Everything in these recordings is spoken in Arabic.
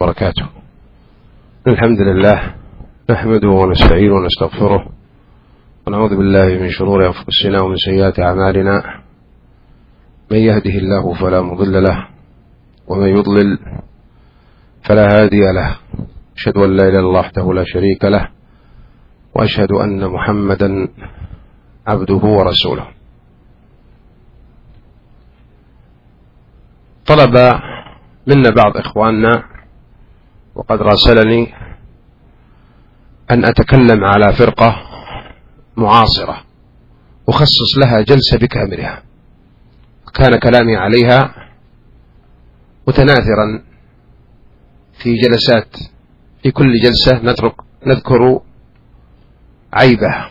وبركاته. الحمد لله نحمده ونستعينه ونستغفره ونعوذ بالله من شرور أنفسنا ومن سيئات أعمالنا. من يهده الله فلا مضل له ومن يضلل فلا هادي له. أشهد أن لا إله إلا الله وحده لا شريك له وأشهد أن محمدا عبده ورسوله. طلب منا بعض إخواننا وقد راسلني أن أتكلم على فرقة معاصرة أخصص لها جلسة بكاملها. كان كلامي عليها متناثرا في جلسات في كل جلسة نترك نذكر عيبها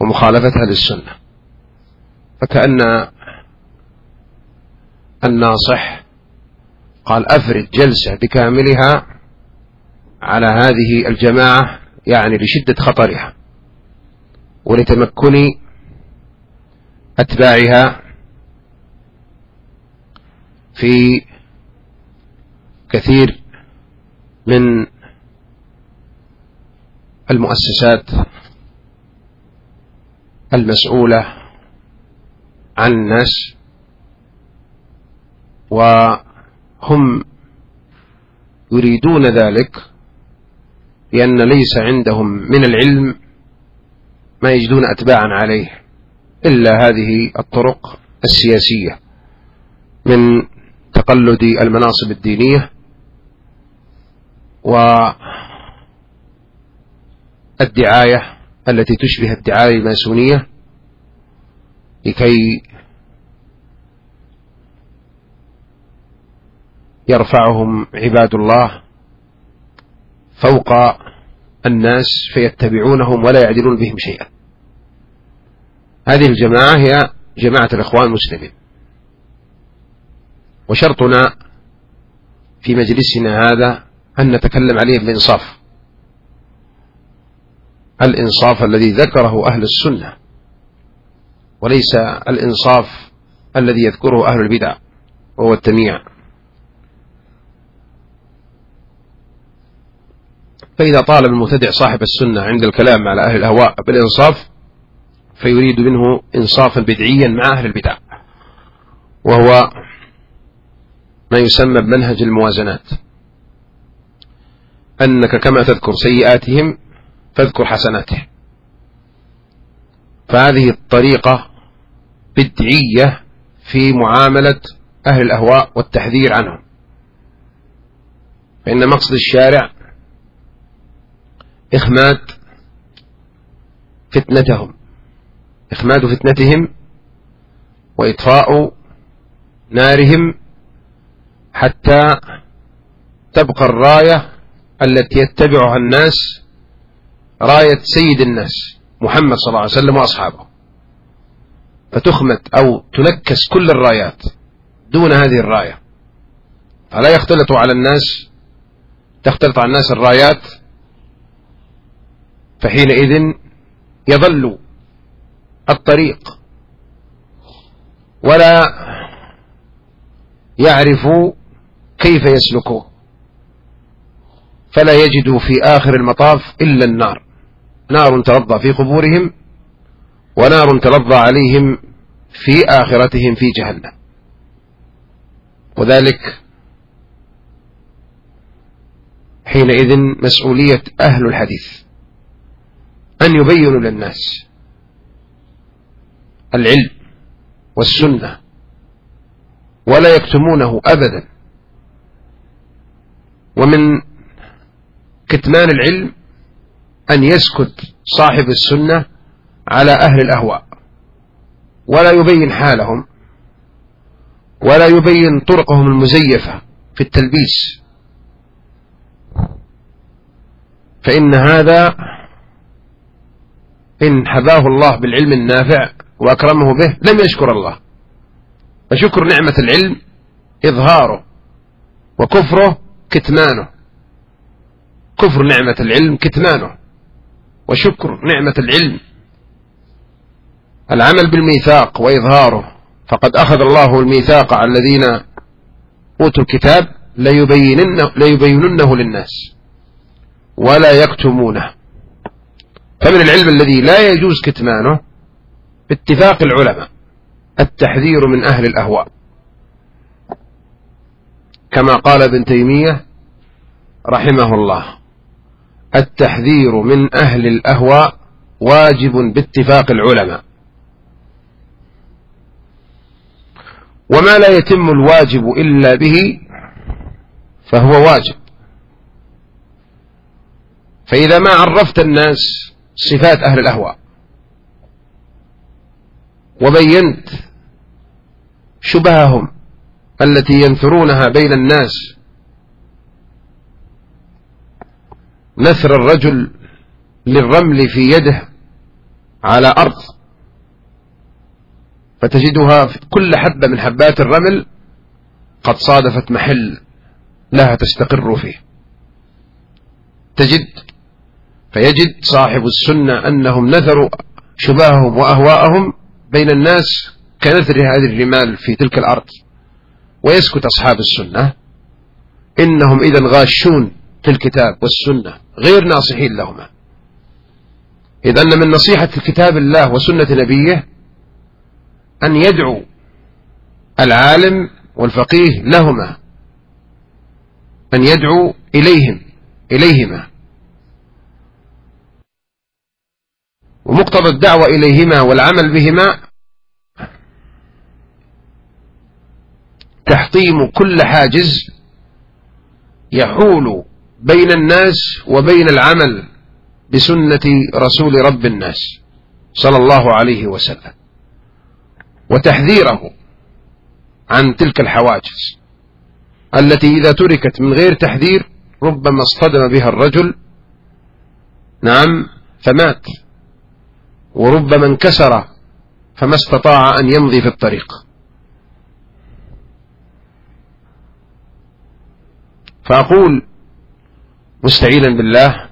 ومخالفتها للسنة. فكأن الناصح قال أفرد جلسة بكاملها على هذه الجماعة يعني لشدة خطرها ولتمكن أتباعها في كثير من المؤسسات المسؤولة عن الناس وهم يريدون ذلك لأن ليس عندهم من العلم ما يجدون أتباعا عليه إلا هذه الطرق السياسية من تقلد المناصب الدينية والدعاية التي تشبه الدعاية الماسونية لكي يرفعهم عباد الله فوق الناس فيتبعونهم ولا يعدلون بهم شيئا. هذه الجماعة هي جماعة الإخوان المسلمين. وشرطنا في مجلسنا هذا أن نتكلم عليه بإنصاف الإنصاف الذي ذكره أهل السنة وليس الإنصاف الذي يذكره أهل البدع وهو التمييع فإذا طالب المبتدع صاحب السنة عند الكلام على أهل الأهواء بالإنصاف فيريد منه إنصافا بدعيا مع أهل البدع وهو ما يسمى بمنهج الموازنات. أنك كما تذكر سيئاتهم فاذكر حسناتهم. فهذه الطريقة بدعية في معاملة أهل الأهواء والتحذير عنهم. فإن مقصد الشارع إخماد فتنتهم. إخماد فتنتهم وإطفاء نارهم حتى تبقى الراية التي يتبعها الناس راية سيد الناس محمد صلى الله عليه وسلم وأصحابه. فتخمد أو تنكس كل الرايات دون هذه الراية. فلا يختلط على الناس تختلط على الناس الرايات فحينئذ يضل الطريق ولا يعرف كيف يسلكه فلا يجد في آخر المطاف إلا النار. نار تلظى في قبورهم ونار تلظى عليهم في آخرتهم في جهنم. وذلك حينئذ مسؤولية أهل الحديث. أن يبينوا للناس العلم والسنة ولا يكتمونه أبدا. ومن كتمان العلم أن يسكت صاحب السنة على أهل الأهواء ولا يبين حالهم ولا يبين طرقهم المزيفة في التلبيس. فإن هذا إن حباه الله بالعلم النافع وأكرمه به لم يشكر الله. فشكر نعمة العلم إظهاره وكفره كتمانه. كفر نعمة العلم كتمانه. وشكر نعمة العلم العمل بالميثاق وإظهاره. فقد أخذ الله الميثاق على الذين أوتوا الكتاب ليبيننه, ليبيننه للناس. ولا يكتمونه. فمن العلم الذي لا يجوز كتمانه باتفاق العلماء التحذير من أهل الأهواء. كما قال ابن تيمية رحمه الله التحذير من أهل الأهواء واجب باتفاق العلماء. وما لا يتم الواجب إلا به فهو واجب. فإذا ما عرفت الناس صفات أهل الأهواء. وبينت شبههم التي ينثرونها بين الناس. نثر الرجل للرمل في يده على أرض. فتجدها في كل حبة من حبات الرمل قد صادفت محل لها تستقر فيه. تجد فيجد صاحب السنة أنهم نثروا شبههم وأهواءهم بين الناس كنثر هذه الرمال في تلك الأرض. ويسكت أصحاب السنة. إنهم إذا غاشون في الكتاب والسنة غير ناصحين لهما. إذ أن من نصيحة كتاب الله وسنة نبيه أن يدعو العالم والفقيه لهما أن يدعو إليهم إليهما. ومقتضى الدعوة إليهما والعمل بهما تحطيم كل حاجز يحول بين الناس وبين العمل بسنة رسول رب الناس صلى الله عليه وسلم وتحذيره عن تلك الحواجز التي إذا تركت من غير تحذير ربما اصطدم بها الرجل نعم فمات وربما انكسر فما استطاع أن يمضي في الطريق. فأقول مستعينا بالله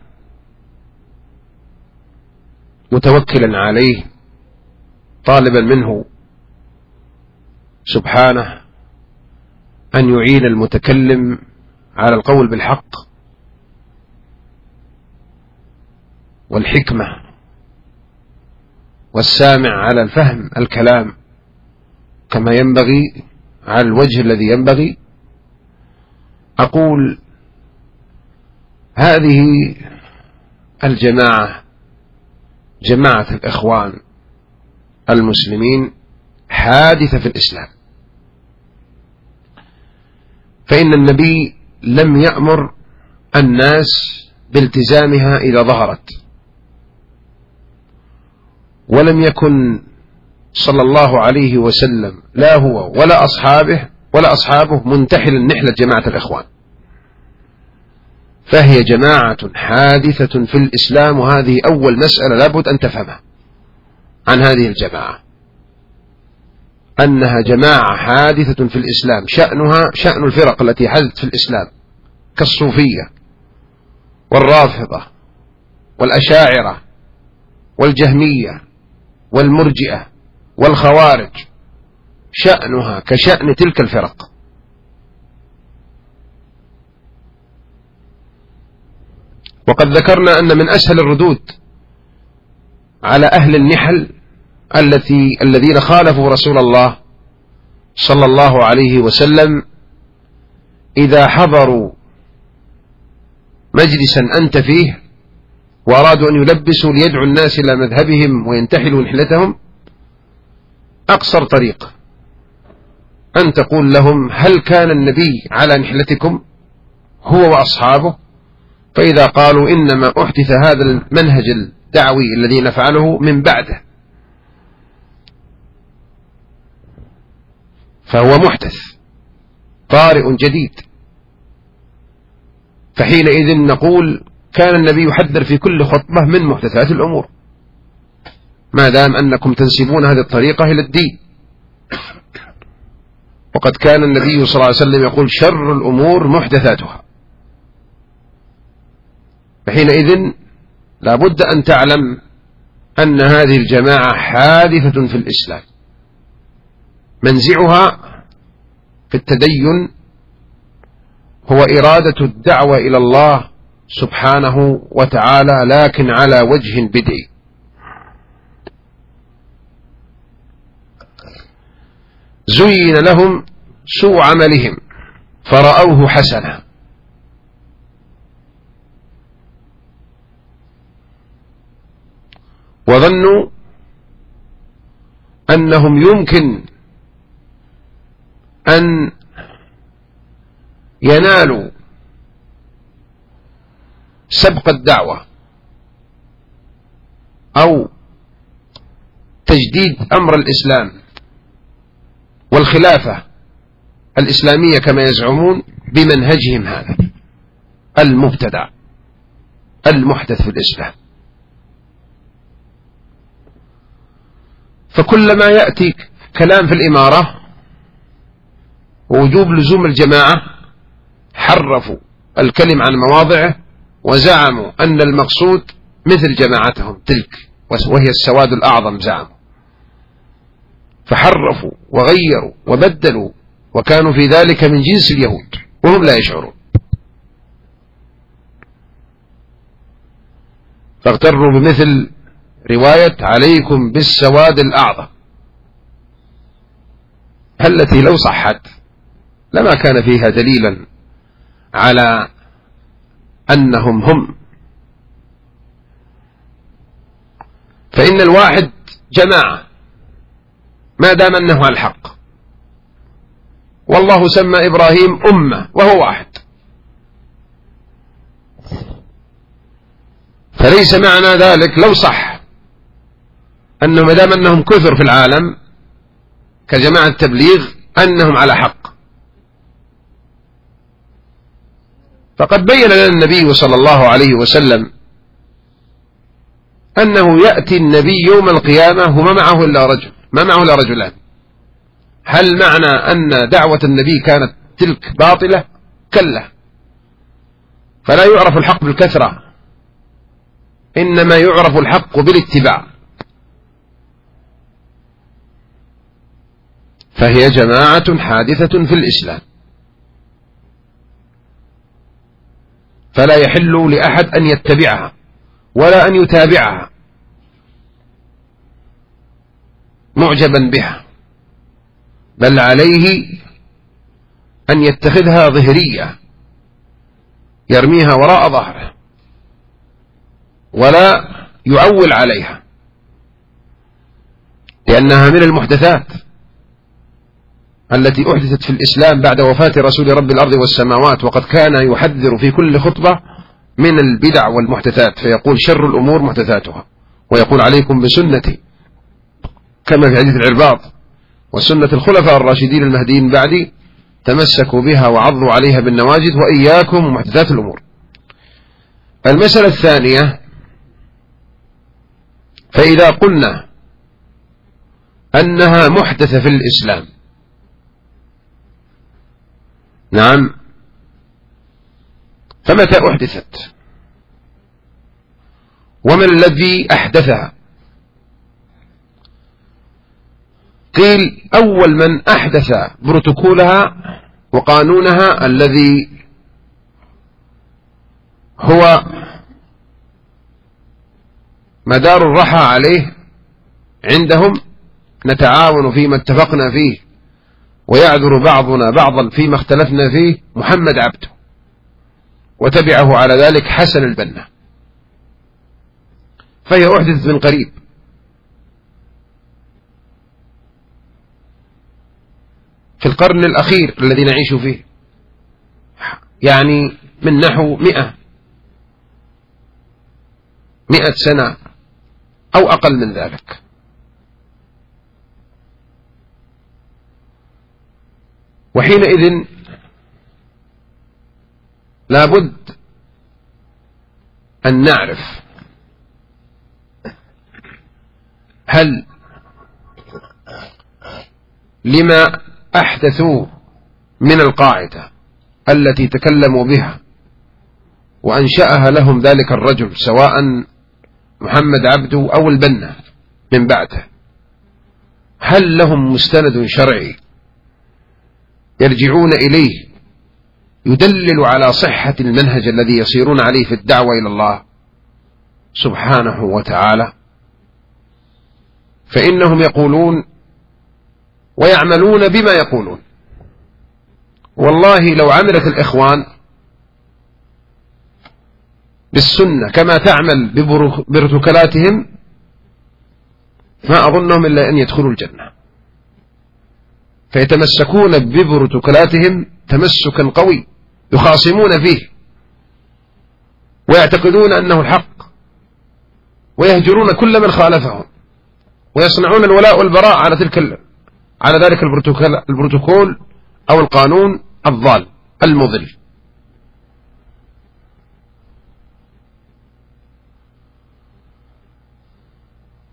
متوكلا عليه طالبا منه سبحانه أن يعين المتكلم على القول بالحق والحكمة والسامع على الفهم الكلام كما ينبغي على الوجه الذي ينبغي. أقول هذه الجماعة جماعة الإخوان المسلمين حادثة في الإسلام. فإن النبي لم يأمر الناس بالتزامها إذا ظهرت. ولم يكن صلى الله عليه وسلم لا هو ولا أصحابه ولا أصحابه منتحل نحلة جماعة الإخوان. فهي جماعة حادثة في الإسلام وهذه أول مسألة لابد أن تفهمها عن هذه الجماعة. أنها جماعة حادثة في الإسلام شأنها شأن الفرق التي حدثت في الإسلام كالصوفية والرافضة والأشاعرة والجهمية والمرجئة والخوارج شأنها كشأن تلك الفرق. وقد ذكرنا أن من أسهل الردود على أهل النحل التي الذين خالفوا رسول الله صلى الله عليه وسلم إذا حضروا مجلسا أنت فيه وأرادوا أن يلبسوا ليدعوا الناس إلى مذهبهم وينتحلوا نحلتهم أقصر طريق. أن تقول لهم هل كان النبي على نحلتكم هو وأصحابه؟ فإذا قالوا إنما أحدث هذا المنهج الدعوي الذي نفعله من بعده. فهو محدث طارئ جديد. فحينئذ نقول كان النبي يحذر في كل خطبة من محدثات الأمور. ما دام أنكم تنسبون هذه الطريقة إلى الدين. وقد كان النبي صلى الله عليه وسلم يقول شر الأمور محدثاتها. فحينئذ لا بد أن تعلم أن هذه الجماعة حادثة في الإسلام. منزعها في التدين هو إرادة الدعوة إلى الله سبحانه وتعالى لكن على وجه بدعي زين لهم سوء عملهم فرأوه حسنا. وظنوا أنهم يمكن أن ينالوا سبق الدعوة أو تجديد أمر الإسلام والخلافة الإسلامية كما يزعمون بمنهجهم هذا المبتدع المحدث في الإسلام. فكلما يأتي كلام في الإمارة ووجوب لزوم الجماعة حرفوا الكلم عن مواضعه وزعموا أن المقصود مثل جماعتهم تلك وهي السواد الأعظم زعموا. فحرفوا وغيروا وبدلوا وكانوا في ذلك من جنس اليهود وهم لا يشعرون. فاغتروا بمثل رواية عليكم بالسواد الأعظم. التي لو صحت لما كان فيها دليلا على أنهم هم. فإن الواحد جماعة ما دام أنه على الحق. والله سمى إبراهيم أمة وهو واحد. فليس معنى ذلك لو صح أنه ما دام أنهم كثر في العالم كجماعة التبليغ أنهم على حق. فقد بين لنا النبي صلى الله عليه وسلم أنه يأتي النبي يوم القيامة وما معه إلا رجل ما معه إلا رجلان. هل معنى أن دعوة النبي كانت تلك باطلة؟ كلا. فلا يعرف الحق بالكثرة إنما يعرف الحق بالاتباع. فهي جماعة حادثة في الإسلام. فلا يحل لأحد أن يتبعها ولا أن يتابعها معجبا بها بل عليه أن يتخذها ظهرية يرميها وراء ظهره ولا يعول عليها لأنها من المحدثات. التي أحدثت في الإسلام بعد وفاة رسول رب الأرض والسماوات وقد كان يحذر في كل خطبة من البدع والمحدثات فيقول شر الأمور محدثاتها ويقول عليكم بسنتي كما في حديث العرباط وسنة الخلفاء الراشدين المهديين بعدي تمسكوا بها وعضوا عليها بالنواجد وإياكم ومحدثات الأمور. المسألة الثانية فإذا قلنا أنها محدثة في الإسلام نعم. فمتى أحدثت؟ ومن الذي أحدثها؟ قيل أول من أحدث بروتوكولها وقانونها الذي هو مدار الرحى عليه عندهم نتعاون فيما اتفقنا فيه. ويعذر بعضنا بعضا فيما اختلفنا فيه محمد عبده. وتبعه على ذلك حسن البنا. فهي أحدثت من قريب. في القرن الأخير الذي نعيش فيه. يعني من نحو مئة. مئة سنة أو أقل من ذلك. وحينئذ لابد أن نعرف هل لما أحدثوا من القاعدة التي تكلموا بها وأنشأها لهم ذلك الرجل سواء محمد عبده أو البنا من بعده هل لهم مستند شرعي يرجعون إليه يدلل على صحة المنهج الذي يسيرون عليه في الدعوة إلى الله سبحانه وتعالى. فإنهم يقولون ويعملون بما يقولون. والله لو عملت الإخوان بالسنة كما تعمل ببروتوكولاتهم ما أظنهم إلا أن يدخلوا الجنة. فيتمسكون ببروتوكولاتهم تمسكا قوي يخاصمون فيه ويعتقدون أنه الحق ويهجرون كل من خالفهم ويصنعون الولاء والبراء على تلك على ذلك البروتوكول أو القانون الضال المضل.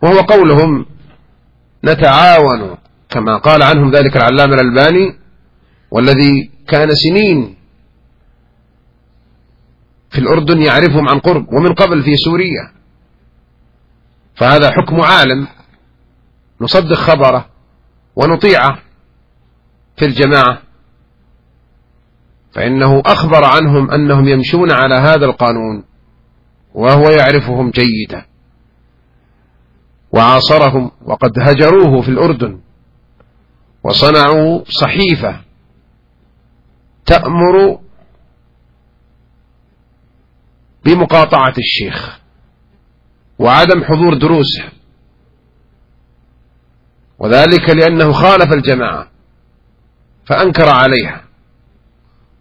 وهو قولهم نتعاون كما قال عنهم ذلك العلامة الألباني والذي كان سنين في الأردن يعرفهم عن قرب ومن قبل في سوريا. فهذا حكم عالم. نصدق خبره ونطيعه في الجماعة. فإنه أخبر عنهم أنهم يمشون على هذا القانون وهو يعرفهم جيدا. وعاصرهم وقد هجروه في الأردن. وصنعوا صحيفة تأمر بمقاطعة الشيخ وعدم حضور دروسه. وذلك لأنه خالف الجماعة فأنكر عليها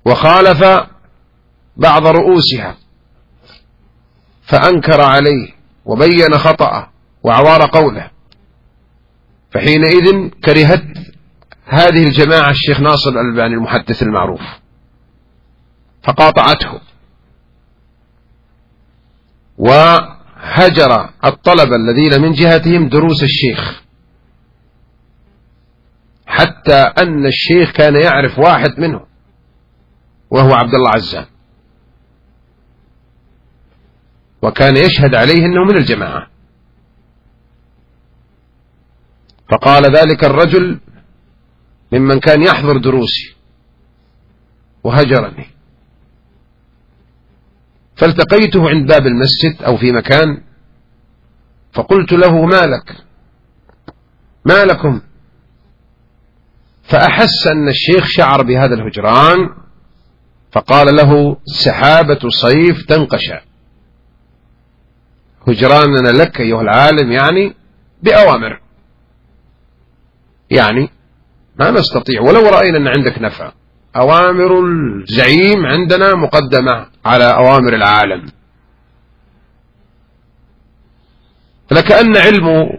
وخالف بعض رؤوسها فأنكر عليه وبين خطأه وعوار قوله فحينئذ كرهت هذه الجماعة الشيخ ناصر الألباني المحدث المعروف. فقاطعته. وهجر الطلبة الذين من جهتهم دروس الشيخ. حتى أن الشيخ كان يعرف واحد منهم وهو عبد الله عزام. وكان يشهد عليه أنه من الجماعة. فقال ذلك الرجل ممن كان يحضر دروسي وهجرني. فالتقيته عند باب المسجد أو في مكان فقلت له ما لك؟ ما لكم؟ فأحس أن الشيخ شعر بهذا الهجران فقال له سحابة صيف تنقشع. هجراننا لك أيها العالم يعني بأوامر. يعني ما نستطيع. ولو رأينا أن عندك نفع. أوامر الزعيم عندنا مقدمة على أوامر العالم. لكأن علم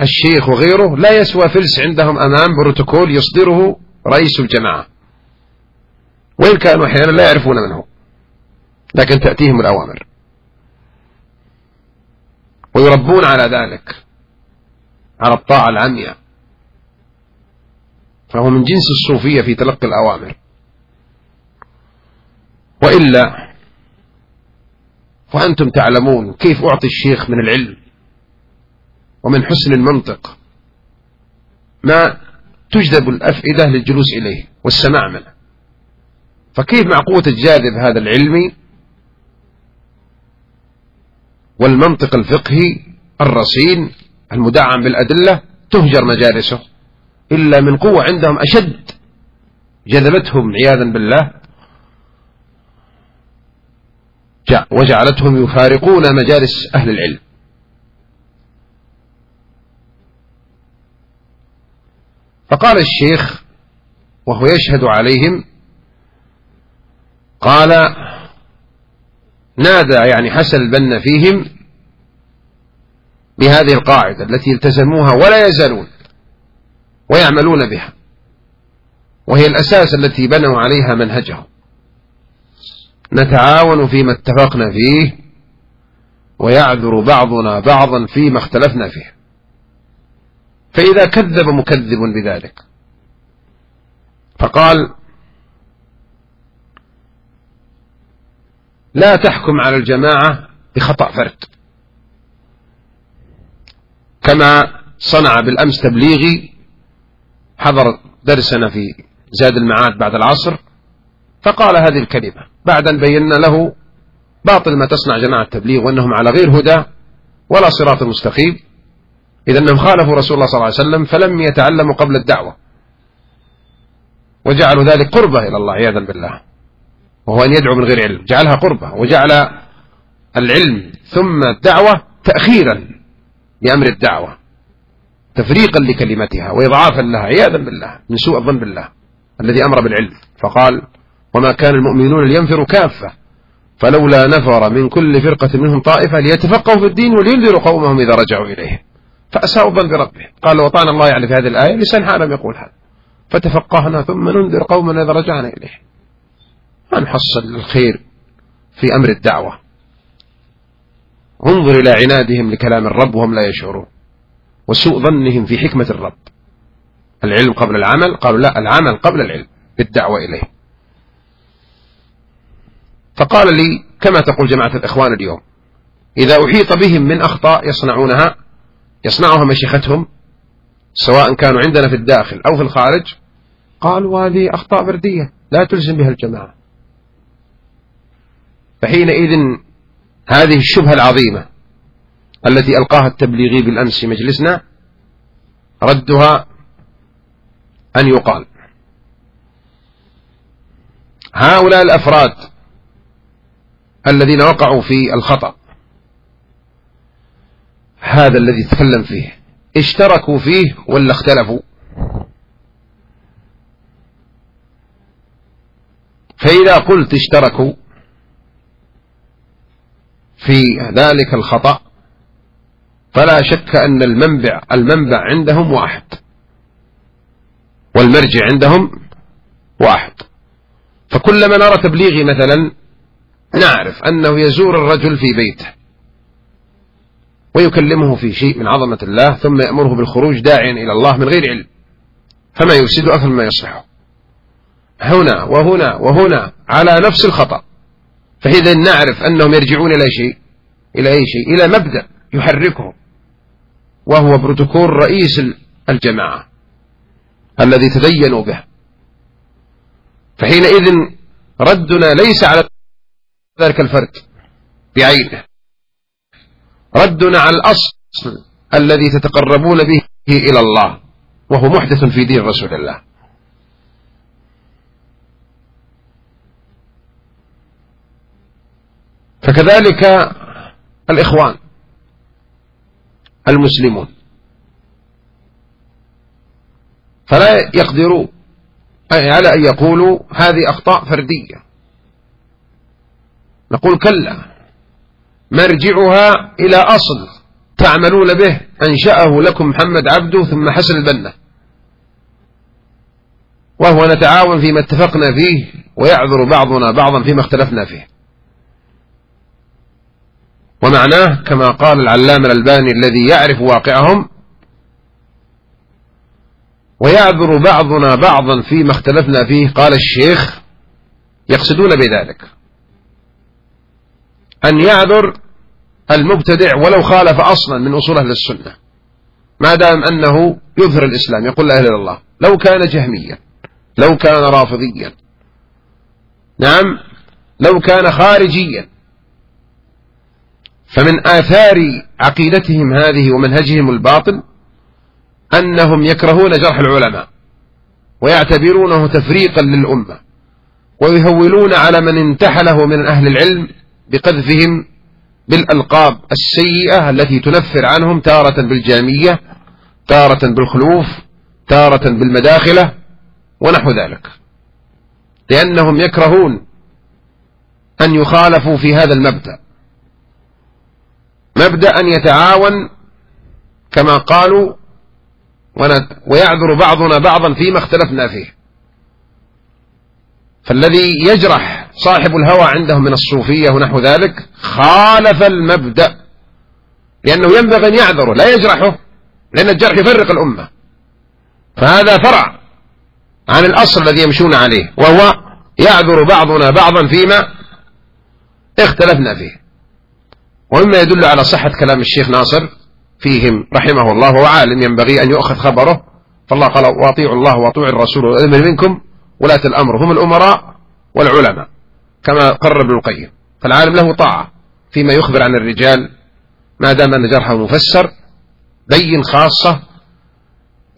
الشيخ وغيره لا يسوى فلس عندهم أمام بروتوكول يصدره رئيس الجماعة. وإن كانوا أحيانا لا يعرفون من هو لكن تأتيهم الأوامر. ويربون على ذلك على الطاعة العمياء. فهو من جنس الصوفية في تلقي الأوامر. وإلا وأنتم تعلمون كيف أعطي الشيخ من العلم ومن حسن المنطق ما تجذب الأفئدة للجلوس إليه والسماع منه. فكيف مع قوة الجاذب هذا العلمي والمنطق الفقهي الرصين المدعم بالأدلة تهجر مجالسه؟ إلا من قوة عندهم أشد. جذبتهم عياذا بالله. وجعلتهم يفارقون مجالس أهل العلم. فقال الشيخ وهو يشهد عليهم قال نادى يعني حسن البنا فيهم بهذه القاعدة التي التزموها ولا يزالون. ويعملون بها. وهي الأساس التي بنوا عليها منهجهم. نتعاون فيما اتفقنا فيه ويعذر بعضنا بعضا فيما اختلفنا فيه. فإذا كذب مكذب بذلك. فقال لا تحكم على الجماعة بخطأ فرد. كما صنع بالأمس تبليغي حضر درسنا في زاد المعاد بعد العصر فقال هذه الكلمة. بعد أن بينا له باطل ما تصنع جماعة التبليغ وأنهم على غير هدى ولا صراط مستقيم. إذا أنهم خالفوا رسول الله صلى الله عليه وسلم فلم يتعلموا قبل الدعوة. وجعلوا ذلك قربة إلى الله عياذا بالله. وهو أن يدعو من غير علم. جعلها قربة. وجعل العلم ثم الدعوة تأخيرا لأمر الدعوة. تفريقا لكلمتها وإضعافا لها عياذا بالله من سوء الظن بالله الذي أمر بالعلم. فقال وما كان المؤمنون لينفروا كافة فلولا نفر من كل فرقة منهم طائفة ليتفقهوا في الدين ولينذروا قومهم إذا رجعوا إليه. فأساءوا الظن بربه. قال وطعن الله يعني في هذه الآية لسان حال يقول هذا. فتفقهنا ثم ننذر قومنا إذا رجعنا إليه. ما نحصل الخير في أمر الدعوة؟ انظر إلى عنادهم لكلام الرب وهم لا يشعرون. وسوء ظنهم في حكمة الرب. العلم قبل العمل قالوا لا العمل قبل العلم بالدعوة إليه. فقال لي كما تقول جماعة الإخوان اليوم إذا أحيط بهم من أخطاء يصنعونها يصنعها مشيختهم سواء كانوا عندنا في الداخل أو في الخارج قالوا هذه أخطاء فردية لا تلزم بها الجماعة. فحينئذ هذه الشبهة العظيمة التي ألقاها التبليغي بالأمس في مجلسنا ردها أن يقال هؤلاء الأفراد الذين وقعوا في الخطأ هذا الذي تكلم فيه اشتركوا فيه ولا اختلفوا؟ فإذا قلت اشتركوا في ذلك الخطأ فلا شك أن المنبع المنبع عندهم واحد. والمرجع عندهم واحد. فكلما نرى تبليغي مثلا نعرف أنه يزور الرجل في بيته. ويكلمه في شيء من عظمة الله ثم يأمره بالخروج داعيا إلى الله من غير علم. فما يفسد أكثر مما يصلحه. هنا وهنا وهنا على نفس الخطأ. فإذا نعرف أنهم يرجعون إلى شيء إلى أي شيء؟ إلى مبدأ يحركهم. وهو بروتوكول رئيس الجماعة الذي تدينوا به. فحينئذ ردنا ليس على ذلك الفرد بعينه. ردنا على الأصل الذي تتقربون به إلى الله وهو محدث في دين رسول الله. فكذلك الإخوان المسلمون. فلا يقدروا على أن يقولوا هذه أخطاء فردية. نقول كلا مرجعها إلى أصل تعملون به أنشأه لكم محمد عبده ثم حسن البنا. وهو نتعاون فيما اتفقنا فيه ويعذر بعضنا بعضا فيما اختلفنا فيه. ومعناه كما قال العلام الألباني الذي يعرف واقعهم ويعذر بعضنا بعضا فيما اختلفنا فيه قال الشيخ يقصدون بذلك. أن يعذر المبتدع ولو خالف أصلا من أصول أهل السنة ما دام أنه يظهر الإسلام يقول لا إله إلا الله لو كان جهميا لو كان رافضيا نعم لو كان خارجيا فمن آثار عقيدتهم هذه ومنهجهم الباطل أنهم يكرهون جرح العلماء ويعتبرونه تفريقا للأمة ويهولون على من انتحله من أهل العلم بقذفهم بالألقاب السيئة التي تنفر عنهم تارة بالجامية تارة بالخلوف تارة بالمداخلة ونحو ذلك. لأنهم يكرهون أن يخالفوا في هذا المبدأ. مبدأ أن يتعاون كما قالوا ويعذر بعضنا بعضا فيما اختلفنا فيه. فالذي يجرح صاحب الهوى عندهم من الصوفية ونحو ذلك خالف المبدأ لأنه ينبغي أن يعذره لا يجرحه لأن الجرح يفرق الأمة. فهذا فرع عن الأصل الذي يمشون عليه وهو يعذر بعضنا بعضا فيما اختلفنا فيه. ومما يدل على صحة كلام الشيخ ناصر فيهم رحمه الله وهو عالم ينبغي أن يؤخذ خبره. فالله قال واطيعوا الله وأطيعوا الرسول والأمر منكم ولاة الأمر. هم الأمراء والعلماء كما قرر ابن القيم. فالعالم له طاعة فيما يخبر عن الرجال ما دام أن جرحه مفسر بين خاصة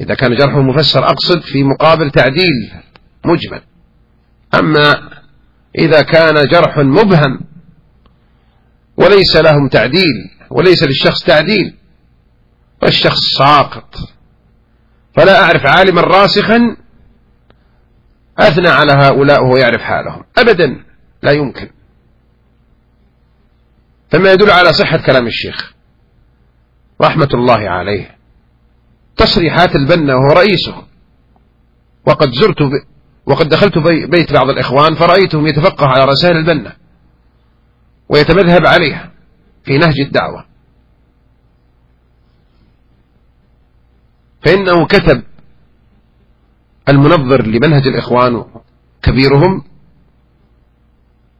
إذا كان جرحه مفسر أقصد في مقابل تعديل مجمل. أما إذا كان جرح مبهم وليس لهم تعديل وليس للشخص تعديل. والشخص ساقط. فلا أعرف عالما راسخا أثنى على هؤلاء وهو يعرف حالهم. أبدا لا يمكن. فما يدل على صحة كلام الشيخ رحمة الله عليه. تصريحات البنا وهو رئيسه. وقد زرت. وقد دخلت بيت بعض الإخوان فرأيتهم يتفقه على رسائل البنا. ويتمذهب عليها في نهج الدعوة. فإنه كتب المنظر لمنهج الإخوان كبيرهم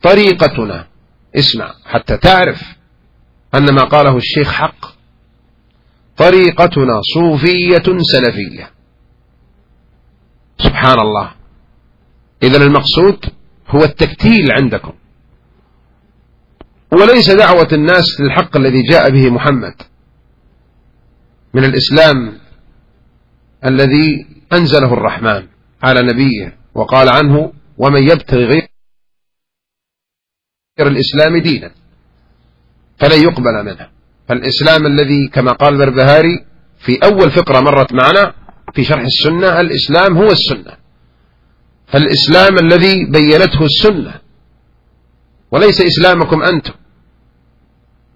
طريقتنا. اسمع حتى تعرف أن ما قاله الشيخ حق. طريقتنا صوفية سلفية. سبحان الله. إذا المقصود هو التكتيل عندكم. وليس دعوة الناس للحق الذي جاء به محمد. من الإسلام الذي أنزله الرحمن على نبيه وقال عنه ومن يبتغي غير الإسلام دينا فلن يقبل منه. فالإسلام الذي كما قال البربهاري في أول فقرة مرت معنا في شرح السنة الإسلام هو السنة. فالإسلام الذي بينته السنة وليس إسلامكم أنتم.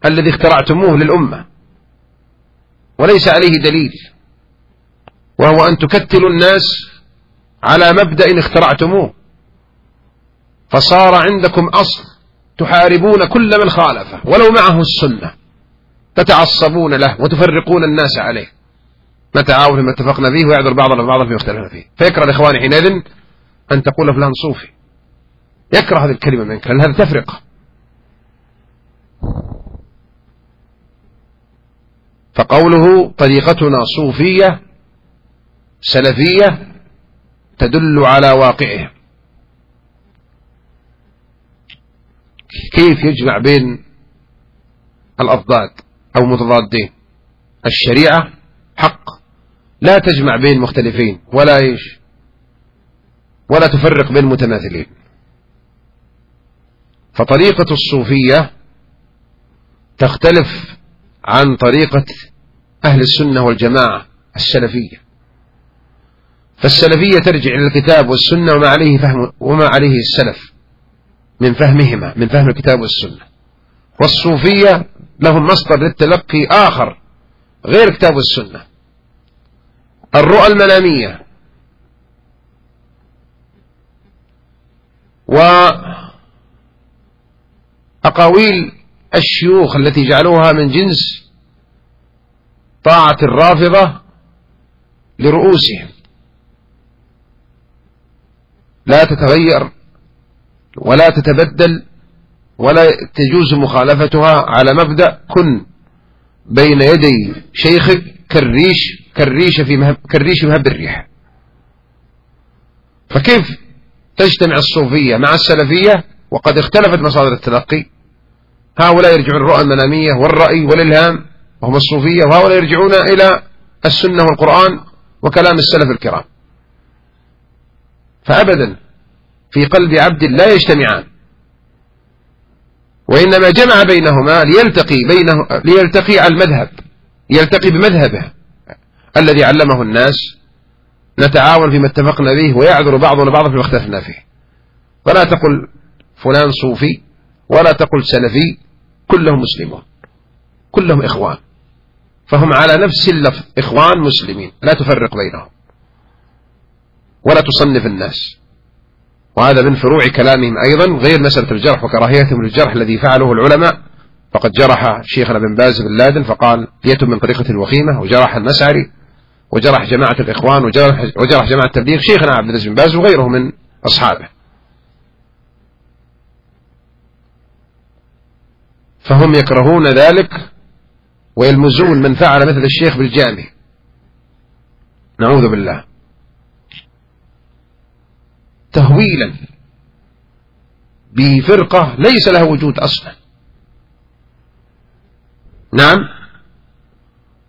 الذي اخترعتموه للأمة. وليس عليه دليل. وهو أن تكتلوا الناس على مبدأ اخترعتموه. فصار عندكم أصل تحاربون كل من خالفه. ولو معه السنة. تتعصبون له وتفرقون الناس عليه. نتعاون فيما اتفقنا فيه ويعذر بعضنا بعضا فيما اختلفنا فيه. فيكره الإخوان حينئذ أن تقول فلان صوفي. يكره هذه الكلمة منك لأن هذا تفرقة. فقوله طريقتنا صوفية سلفية تدل على واقعها كيف يجمع بين الأضداد أو متضادين؟ الشريعة حق لا تجمع بين مختلفين ولا إيش ولا تفرق بين متماثلين. فطريقة الصوفية تختلف عن طريقة أهل السنة والجماعة السلفية. فالسلفية ترجع إلى الكتاب والسنة وما عليه فهم وما عليه السلف من فهمهما من فهم الكتاب والسنة. والصوفية لهم مصدر للتلقي آخر غير كتاب والسنة. الرؤى المنامية. وأقاويل الشيوخ التي جعلوها من جنس طاعة الرافضة لرؤوسهم. لا تتغير ولا تتبدل ولا تجوز مخالفتها على مبدأ كن بين يدي شيخك كالريش كالريش في مهب كالريش مهب الريح. فكيف تجتمع الصوفية مع السلفية؟ وقد اختلفت مصادر التلقي. هؤلاء يرجعون الرؤى المنامية والرأي والإلهام وهم الصوفية وهؤلاء يرجعون إلى السنة والقرآن وكلام السلف الكرام. فأبدا في قلب عبد لا يجتمعان. وإنما جمع بينهما ليلتقي بينه ليلتقي على المذهب يلتقي بمذهبه الذي علمه الناس. نتعاون فيما اتفقنا به ويعذر بعضنا بعضا فيما اختلفنا فيه. فلا تقل فلان صوفي ولا تقل سلفي كلهم مسلمون. كلهم إخوان. فهم على نفس اللفظ إخوان مسلمين. لا تفرق بينهم. ولا تصنف الناس. وهذا من فروع كلامهم أيضا غير مسألة الجرح وكراهيتهم للجرح الذي فعله العلماء. فقد جرح شيخنا بن باز بن لادن فقال دية من طريقة الوخيمة وجرح النسعري وجرح جماعة الإخوان وجرح, وجرح جماعة التبليغ شيخنا عبد العزيز بن باز وغيره من أصحابه. فهم يكرهون ذلك ويلمزون من فعل مثل الشيخ بالجامع. نعوذ بالله. تهويلا بفرقة ليس لها وجود أصلا. نعم.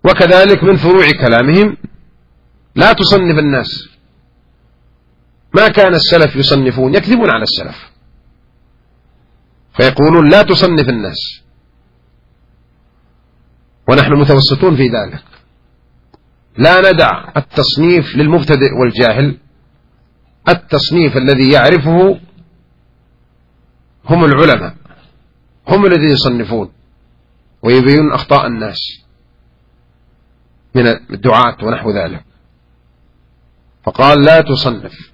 وكذلك من فروع كلامهم لا تصنف الناس. ما كان السلف يصنفون يكذبون على السلف. فيقولون لا تصنف الناس. ونحن متوسطون في ذلك. لا ندع التصنيف للمبتدئ والجاهل. التصنيف الذي يعرفه هم العلماء هم الذين يصنفون ويبينون أخطاء الناس من الدعاة ونحو ذلك. فقال لا تصنف.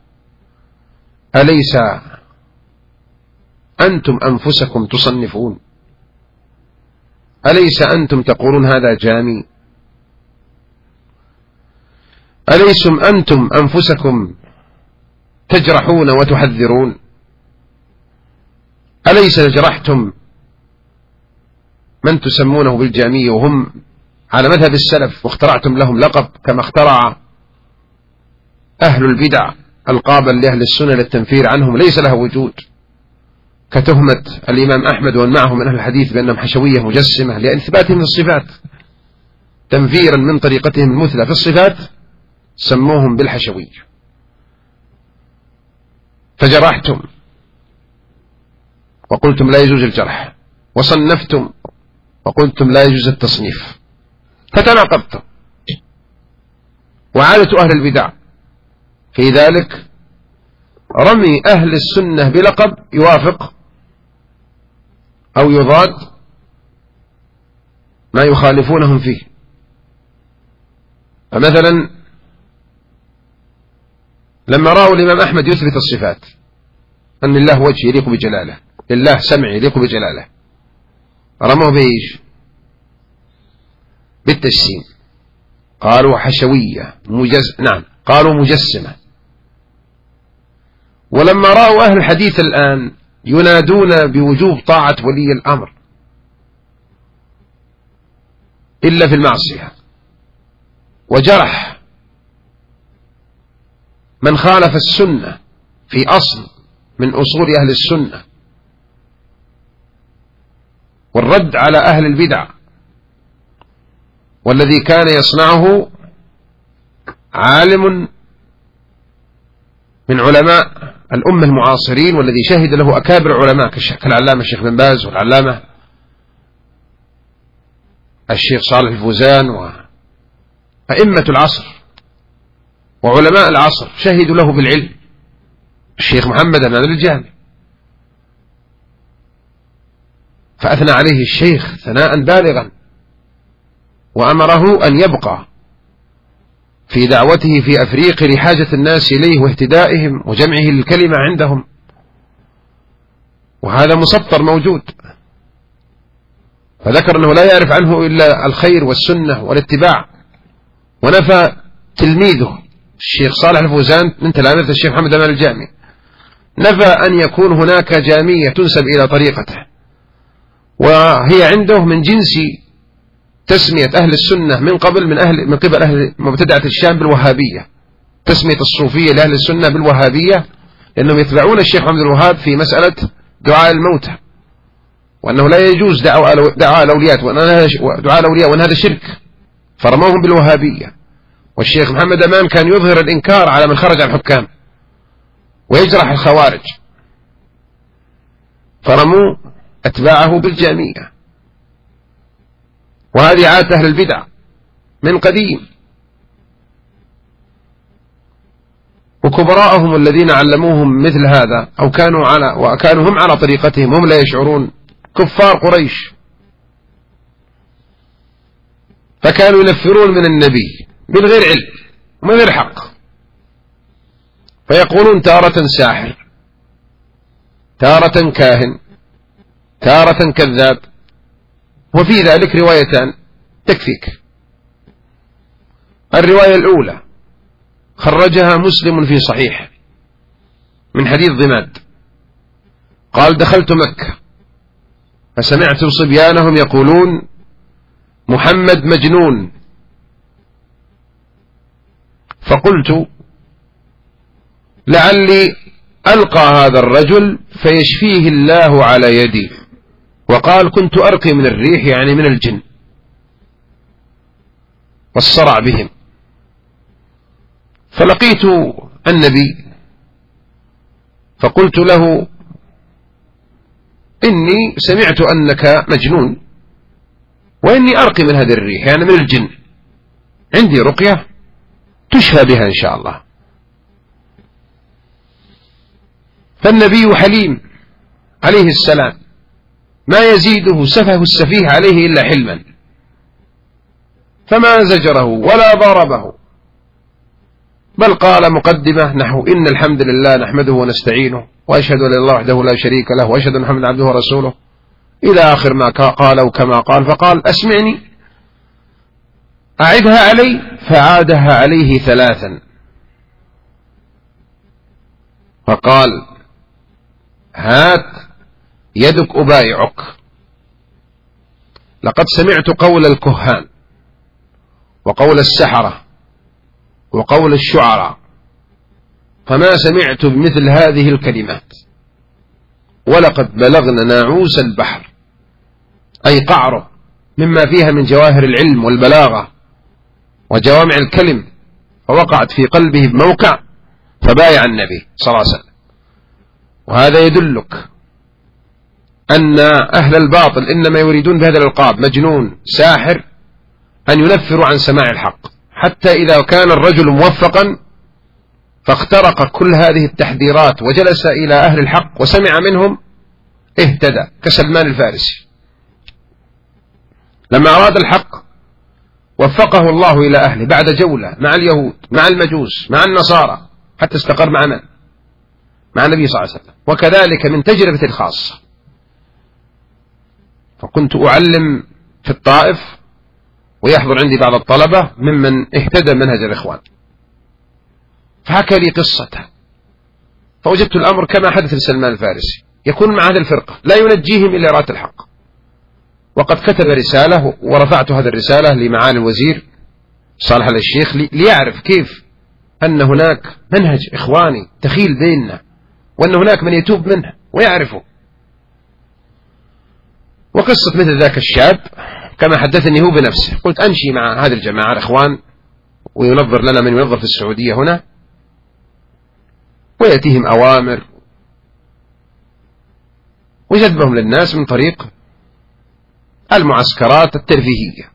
أليس أنتم أنفسكم تصنفون؟ أليس أنتم تقولون هذا جامي؟ أليسم أنتم أنفسكم تجرحون وتحذرون؟ أليس جرحتم من تسمونه بالجامية وهم على مذهب السلف واخترعتم لهم لقب كما اخترع أهل البدع ألقابا لأهل السنة للتنفير عنهم؟ ليس لها وجود. كتهمة الإمام أحمد ومن معه من أهل الحديث بأنهم حشوية مجسمة لإثباتهم الصفات تنفيرا من طريقتهم المثلى في الصفات سموهم بالحشوية فجرحتم. وقلتم لا يجوز الجرح. وصنفتم. وقلتم لا يجوز التصنيف. فتناقضتم. وعادة أهل البدع. في ذلك رمي أهل السنة بلقب يوافق أو يضاد ما يخالفونهم فيه. فمثلا لما رأوا الإمام أحمد يثبت الصفات أن الله وجه يليق بجلاله لله سمع يليق بجلاله رموه بإيش؟ بالتجسيم. قالوا حشوية مجز... نعم قالوا مجسمة. ولما رأوا أهل الحديث الآن ينادون بوجوب طاعة ولي الأمر إلا في المعصية. وجرح من خالف السنة في أصل من أصول أهل السنة. والرد على أهل البدع. والذي كان يصنعه عالم من علماء الأمة المعاصرين والذي شهد له أكابر علماء كالعلامة الشيخ بن باز والعلامة الشيخ صالح الفوزان وأئمة العصر وعلماء العصر شهدوا له بالعلم الشيخ محمد بن الجامع. فأثنى عليه الشيخ ثناء بالغا وأمره أن يبقى في دعوته في أفريقيا لحاجة الناس إليه واهتدائهم وجمعه للكلمة عندهم. وهذا مسطر موجود. فذكر أنه لا يعرف عنه إلا الخير والسنة والاتباع. ونفى تلميذه الشيخ صالح الفوزان من تلامذة الشيخ محمد أمان الجامي نفى أن يكون هناك جامية تنسب إلى طريقته. وهي عنده من جنس تسمية أهل السنة من قبل من أهل من قبل أهل مبتدعة الشام بالوهابية. تسمية الصوفية لأهل السنة بالوهابية لأنهم يتبعون الشيخ محمد الوهاب في مسألة دعاء الموتى. وأنه لا يجوز دعاء دعاء الأولياء دعاء الأولياء وأن هذا شرك. فرموهم بالوهابية. والشيخ محمد أمام كان يظهر الإنكار على من خرج عن الحكام. ويجرح الخوارج. فرموا أتباعه بالجامية. وهذه عادة أهل البدع من قديم. وكبراءهم الذين علموهم مثل هذا أو كانوا على وكانوا هم على طريقتهم هم لا يشعرون. كفار قريش. فكانوا ينفرون من النبي من غير علم ومن غير حق. فيقولون تارة ساحر تارة كاهن تارة كذاب. وفي ذلك روايتان. تكفيك. الرواية الأولى. خرجها مسلم في صحيح. من حديث ضماد. قال دخلت مكة. فسمعت صبيانهم يقولون محمد مجنون. فقلت لعلي ألقى هذا الرجل فيشفيه الله على يدي. وقال كنت أرقي من الريح يعني من الجن والصرع بهم فلقيت النبي فقلت له إني سمعت أنك مجنون وإني أرقي من هذه الريح يعني من الجن عندي رقية تشفى بها إن شاء الله فالنبي حليم عليه السلام ما يزيده سفه السفيه عليه إلا حلما. فما زجره ولا ضربه. بل قال مقدمة نحو إن الحمد لله نحمده ونستعينه وأشهد أن الله وحده لا شريك له وأشهد أن محمد عبده ورسوله. إلى آخر ما قال كما قال فقال أسمعني. أعدها علي فعادها عليه ثلاثا. فقال هات يدك أبايعك. لقد سمعت قول الكهان وقول السحرة وقول الشعراء فما سمعت بمثل هذه الكلمات. ولقد بلغنا ناعوس البحر أي قعره مما فيها من جواهر العلم والبلاغة وجوامع الكلم فوقعت في قلبه بموقع فبايع النبي صلى الله عليه وسلم. وهذا يدلك أن أهل الباطل إنما يريدون بهذا الألقاب مجنون ساحر أن ينفروا عن سماع الحق. حتى إذا كان الرجل موفقا فاخترق كل هذه التحذيرات وجلس إلى أهل الحق وسمع منهم اهتدى كسلمان الفارسي. لما أراد الحق وفقه الله إلى أهله بعد جولة مع اليهود مع المجوس مع النصارى حتى استقر مع من؟ مع النبي صلى الله عليه وسلم. وكذلك من تجربة الخاصة فكنت أعلم في الطائف ويحضر عندي بعض الطلبة ممن اهتدى منهج الإخوان. فحكى لي قصته. فوجدت الأمر كما حدث لسلمان الفارسي. يكون مع هذه الفرقة. لا ينجيهم إلا إرادة الحق. وقد كتب رسالة ورفعت هذه الرسالة لمعالي الوزير صالح الشيخ ليعرف كيف أن هناك منهج إخواني تخيل بيننا وأن هناك من يتوب منه ويعرفه. وقصة مثل ذاك الشاب كما حدثني هو بنفسه. قلت أمشي مع هذه الجماعة الإخوان وينظر لنا من ينظر في السعودية هنا ويأتيهم أوامر وجذبهم للناس من طريق المعسكرات الترفيهية.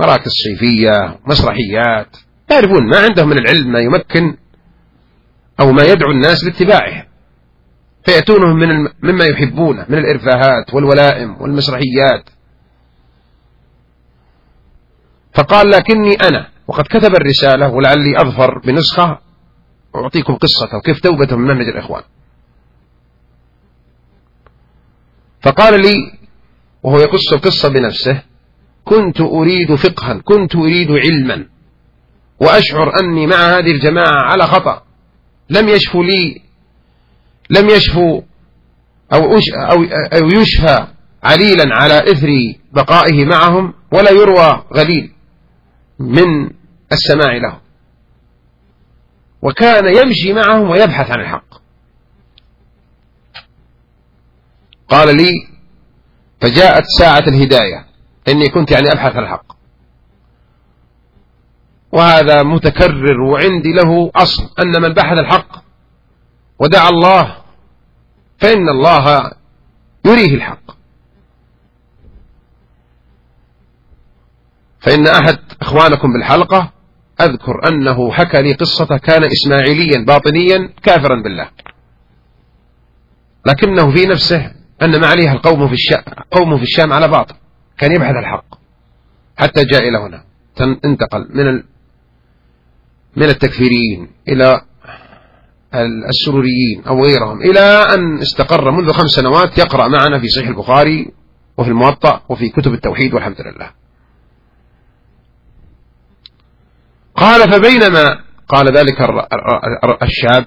مراكز صيفية مسرحيات يعرفون ما عندهم من العلم ما يمكن أو ما يدعو الناس لاتباعه فيأتونهم من مما يحبونه من الإرفاهات والولائم والمسرحيات. فقال لكني أنا وقد كتب الرسالة ولعلي أظفر بنسخة أعطيكم قصته وكيف توبته من منهج الإخوان. فقال لي وهو يقص القصة بنفسه كنت أريد فقها كنت أريد علما وأشعر أني مع هذه الجماعة على خطأ. لم يشفوا لي لم يشفوا أو, أو, أو يشفى عليلا على إثر بقائه معهم ولا يروى غليل من السماع له. وكان يمشي معهم ويبحث عن الحق. قال لي فجاءت ساعة الهداية. إني كنت يعني أبحث عن الحق. وهذا متكرر وعندي له أصل أن من بحث الحق ودعا الله فإن الله يريه الحق. فإن أحد إخوانكم بالحلقة أذكر أنه حكى لي قصة كان إسماعيليا باطنيا كافرا بالله. لكنه في نفسه أن ما عليها القوم في الشام قوم في الشام على باطل. كان يبحث الحق. حتى جاء إلى هنا. انتقل من من التكفيريين إلى السروريين أو غيرهم. إلى أن استقر منذ خمس سنوات يقرأ معنا في صحيح البخاري وفي الموطأ وفي كتب التوحيد والحمد لله. قال فبينما قال ذلك الشاب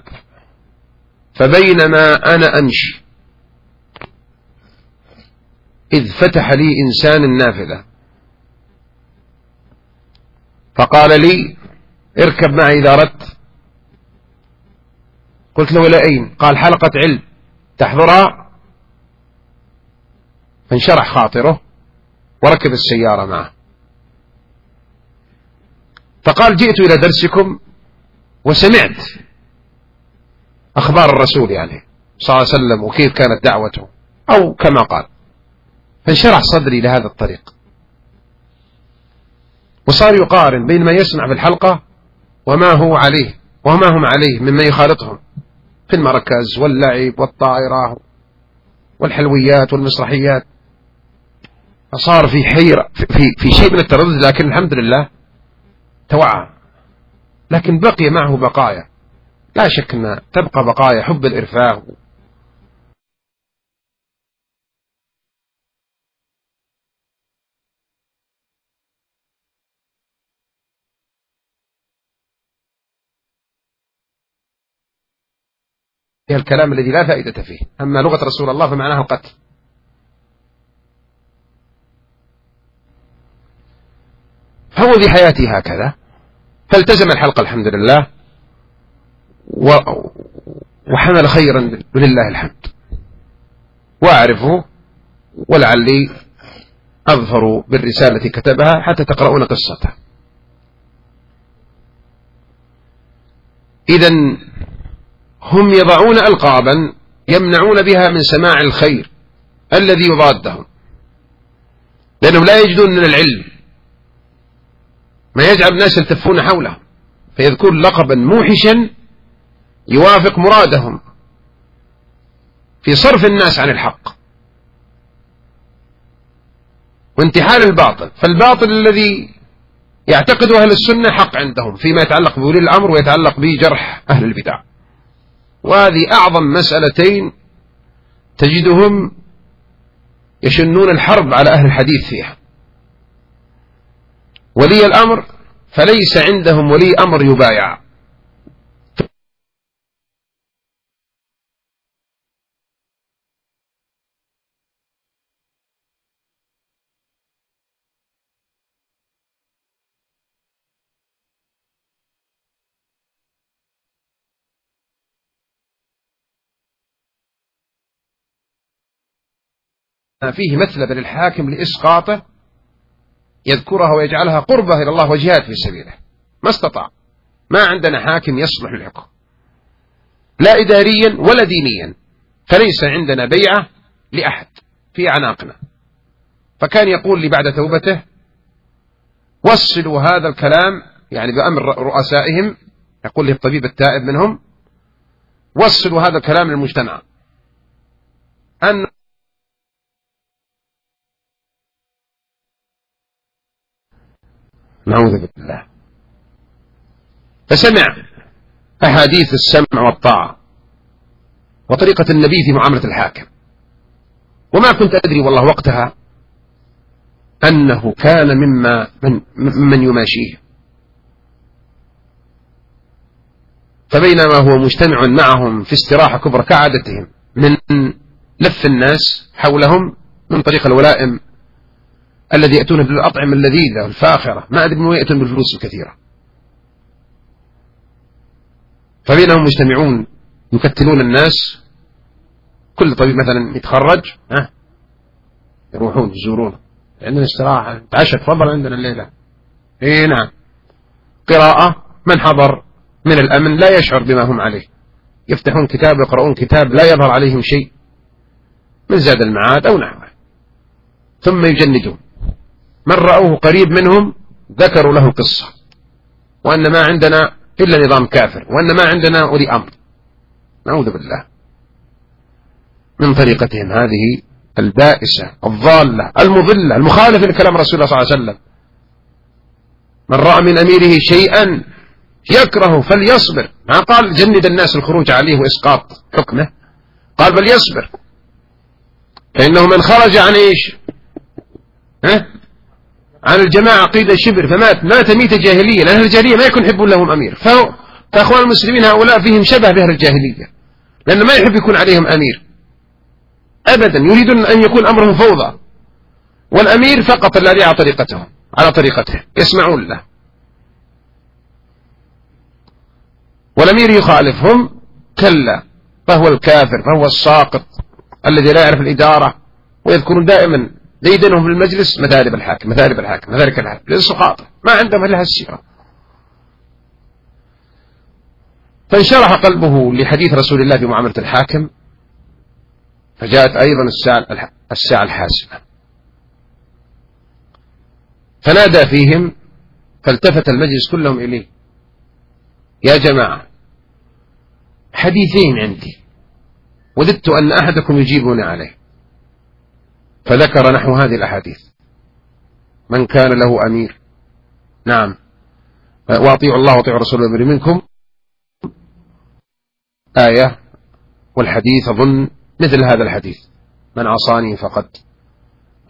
فبينما أنا أمشي إذ فتح لي إنسان النافذة فقال لي اركب معي إذا أردت. قلت له إلى أين؟ قال حلقة علم. تحضرها فانشرح خاطره وركب السيارة معه. فقال جئت إلى درسكم وسمعت أخبار الرسول يعني صلى الله عليه وسلم وكيف كانت دعوته أو كما قال. فانشرح صدري لهذا الطريق. وصار يقارن بين ما يسمع في الحلقة وما هو عليه وما هم عليه مما يخالطهم. في المركز واللعب والطائرة والحلويات والمسرحيات. فصار في حيرة في, في شيء من التردد لكن الحمد لله توعى. لكن بقي معه بقايا. لا شك أن تبقى بقايا حب الإرفاق هي الكلام الذي لا فائدة فيه. أما لغة رسول الله فمعناها القتل. هو في حياتي هكذا. فالتزم الحلقة الحمد لله. وحمل خيرا ولله الحمد. وأعرفه ولعلي أظفر بالرسالة كتبها حتى تقرؤون قصته. إذا هم يضعون ألقابا يمنعون بها من سماع الخير الذي يضادهم لأنهم لا يجدون من العلم. ما يجعل الناس يلتفون حوله فيذكرون لقبا موحشا يوافق مرادهم في صرف الناس عن الحق. وانتحال الباطل فالباطل الذي يعتقد أهل السنة حق عندهم فيما يتعلق بولي الأمر ويتعلق بجرح أهل البدع. وهذه أعظم مسألتين تجدهم يشنون الحرب على أهل الحديث فيها. ولي الأمر فليس عندهم ولي أمر يبايع. فيه مثلبة للحاكم لإسقاطه يذكرها ويجعلها قربة إلى الله وجهاد في سبيله. ما استطاع. ما عندنا حاكم يصلح للحكم لا إداريا ولا دينيا. فليس عندنا بيعة لأحد في أعناقنا. فكان يقول لي بعد توبته وصلوا هذا الكلام يعني بأمر رؤسائهم يقول لي الطبيب التائب منهم وصلوا هذا الكلام للمجتمع. أن نعوذ بالله. فسمع أحاديث السمع والطاعة وطريقة النبي في معاملة الحاكم. وما كنت أدري والله وقتها أنه كان مما من, من يماشيه. فبينما هو مجتمع معهم في استراحة كبرى كعادتهم من لف الناس حولهم من طريق الولائم الذي يأتون بالأطعمة اللذيذة الفاخرة ما أدري من يأتون بالفلوس الكثيرة. فبينهم مجتمعون يكتلون الناس. كل طبيب مثلا يتخرج ها يروحون يزورون. عندنا استراحة. تعشى تفضل عندنا الليلة. إي نعم. قراءة من حضر من الأمن لا يشعر بما هم عليه. يفتحون كتاب يقرؤون كتاب لا يظهر عليهم شيء. من زاد المعاد أو نحوه. ثم يجندون. من رأوه قريب منهم ذكروا له قصة وأن ما عندنا إلا نظام كافر وأن ما عندنا ولي أمر. نعوذ بالله. من طريقتهم هذه البائسة الضالة المضلة المخالفة لكلام رسول الله صلى الله عليه وسلم. من رأى من أميره شيئا يكره فليصبر. ما قال جند الناس الخروج عليه وإسقاط حكمه. قال بل يصبر. فإنه من خرج عن إيش؟ ها؟ عن الجماعة عقيدة شبر فمات. مات ميتة جاهلية لأن الجاهلية ما يكون يحبون لهم أمير. فأخوان المسلمين هؤلاء فيهم شبه بأهل الجاهلية لأنه ما يحب يكون عليهم أمير. أبدا يريدون أن يكون أمرهم فوضى. والأمير فقط الذي على طريقتهم على طريقته. يسمعون له. والأمير يخالفهم كلا فهو الكافر فهو الساقط الذي لا يعرف الإدارة ويذكرون دائما ديدنهم في المجلس مثالب الحاكم مثالب الحاكم مثالب الحاكم للسقاطة ما عندهم إلا السيرة. فانشرح قلبه لحديث رسول الله في معاملة الحاكم فجاءت أيضا الساعة, الساعة الحاسمة. فنادى فيهم فالتفت المجلس كلهم إليه. يا جماعة حديثين عندي وددت أن أحدكم يجيبني عليه. فذكر نحو هذه الأحاديث. من كان له أمير. نعم. وأطيعوا الله وأطيعوا رسول الأمير منكم. آية والحديث أظن مثل هذا الحديث. من عصاني فقد.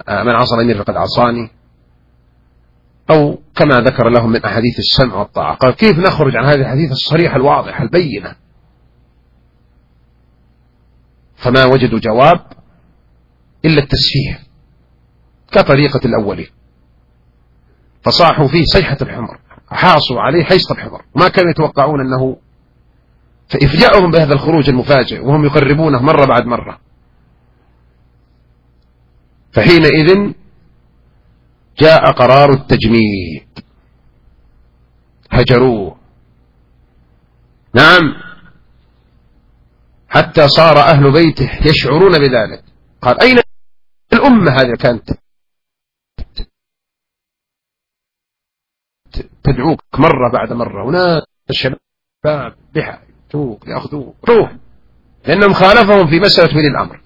آه، من عصى الأمير فقد عصاني. أو كما ذكر لهم من أحاديث السمع والطاعة. قال كيف نخرج عن هذه الحديث الصريحة الواضحة البينة؟ فما وجدوا جواب إلا التسفيه كطريقة الأولين. فصاحوا فيه صيحة الحمر حاصوا عليه حيصة الحمر. ما كانوا يتوقعون أنه فإفجأهم بهذا الخروج المفاجئ وهم يقربونه مرة بعد مرة. فحينئذ جاء قرار التجميد. هجروه نعم. حتى صار أهل بيته يشعرون بذلك. قال أين الأمة هذه كانت تدعوك مرة بعد مرة. وناس الشباب بها يأتوك يأخذوك روح لأنهم خالفهم في مسألة ولي الأمر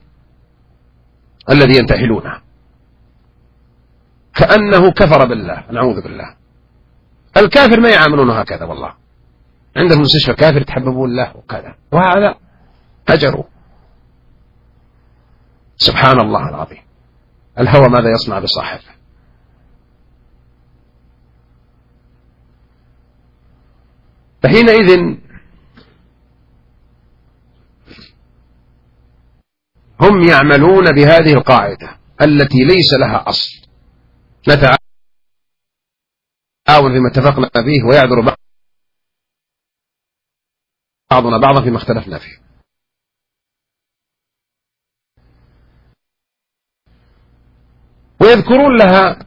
الذي ينتحلونه كأنه كفر بالله نعوذ بالله. الكافر ما يعاملونه هكذا والله. عندهم مستشفى كافر يتحببون له وكذا. وهذا هجروا سبحان الله العظيم. الهوى ماذا يصنع بصاحبه؟ فحينئذ هم يعملون بهذه القاعدة التي ليس لها أصل. نتعاون فيما اتفقنا فيه ويعذر بعضنا بعضا فيما اختلفنا فيه. ويذكرون لها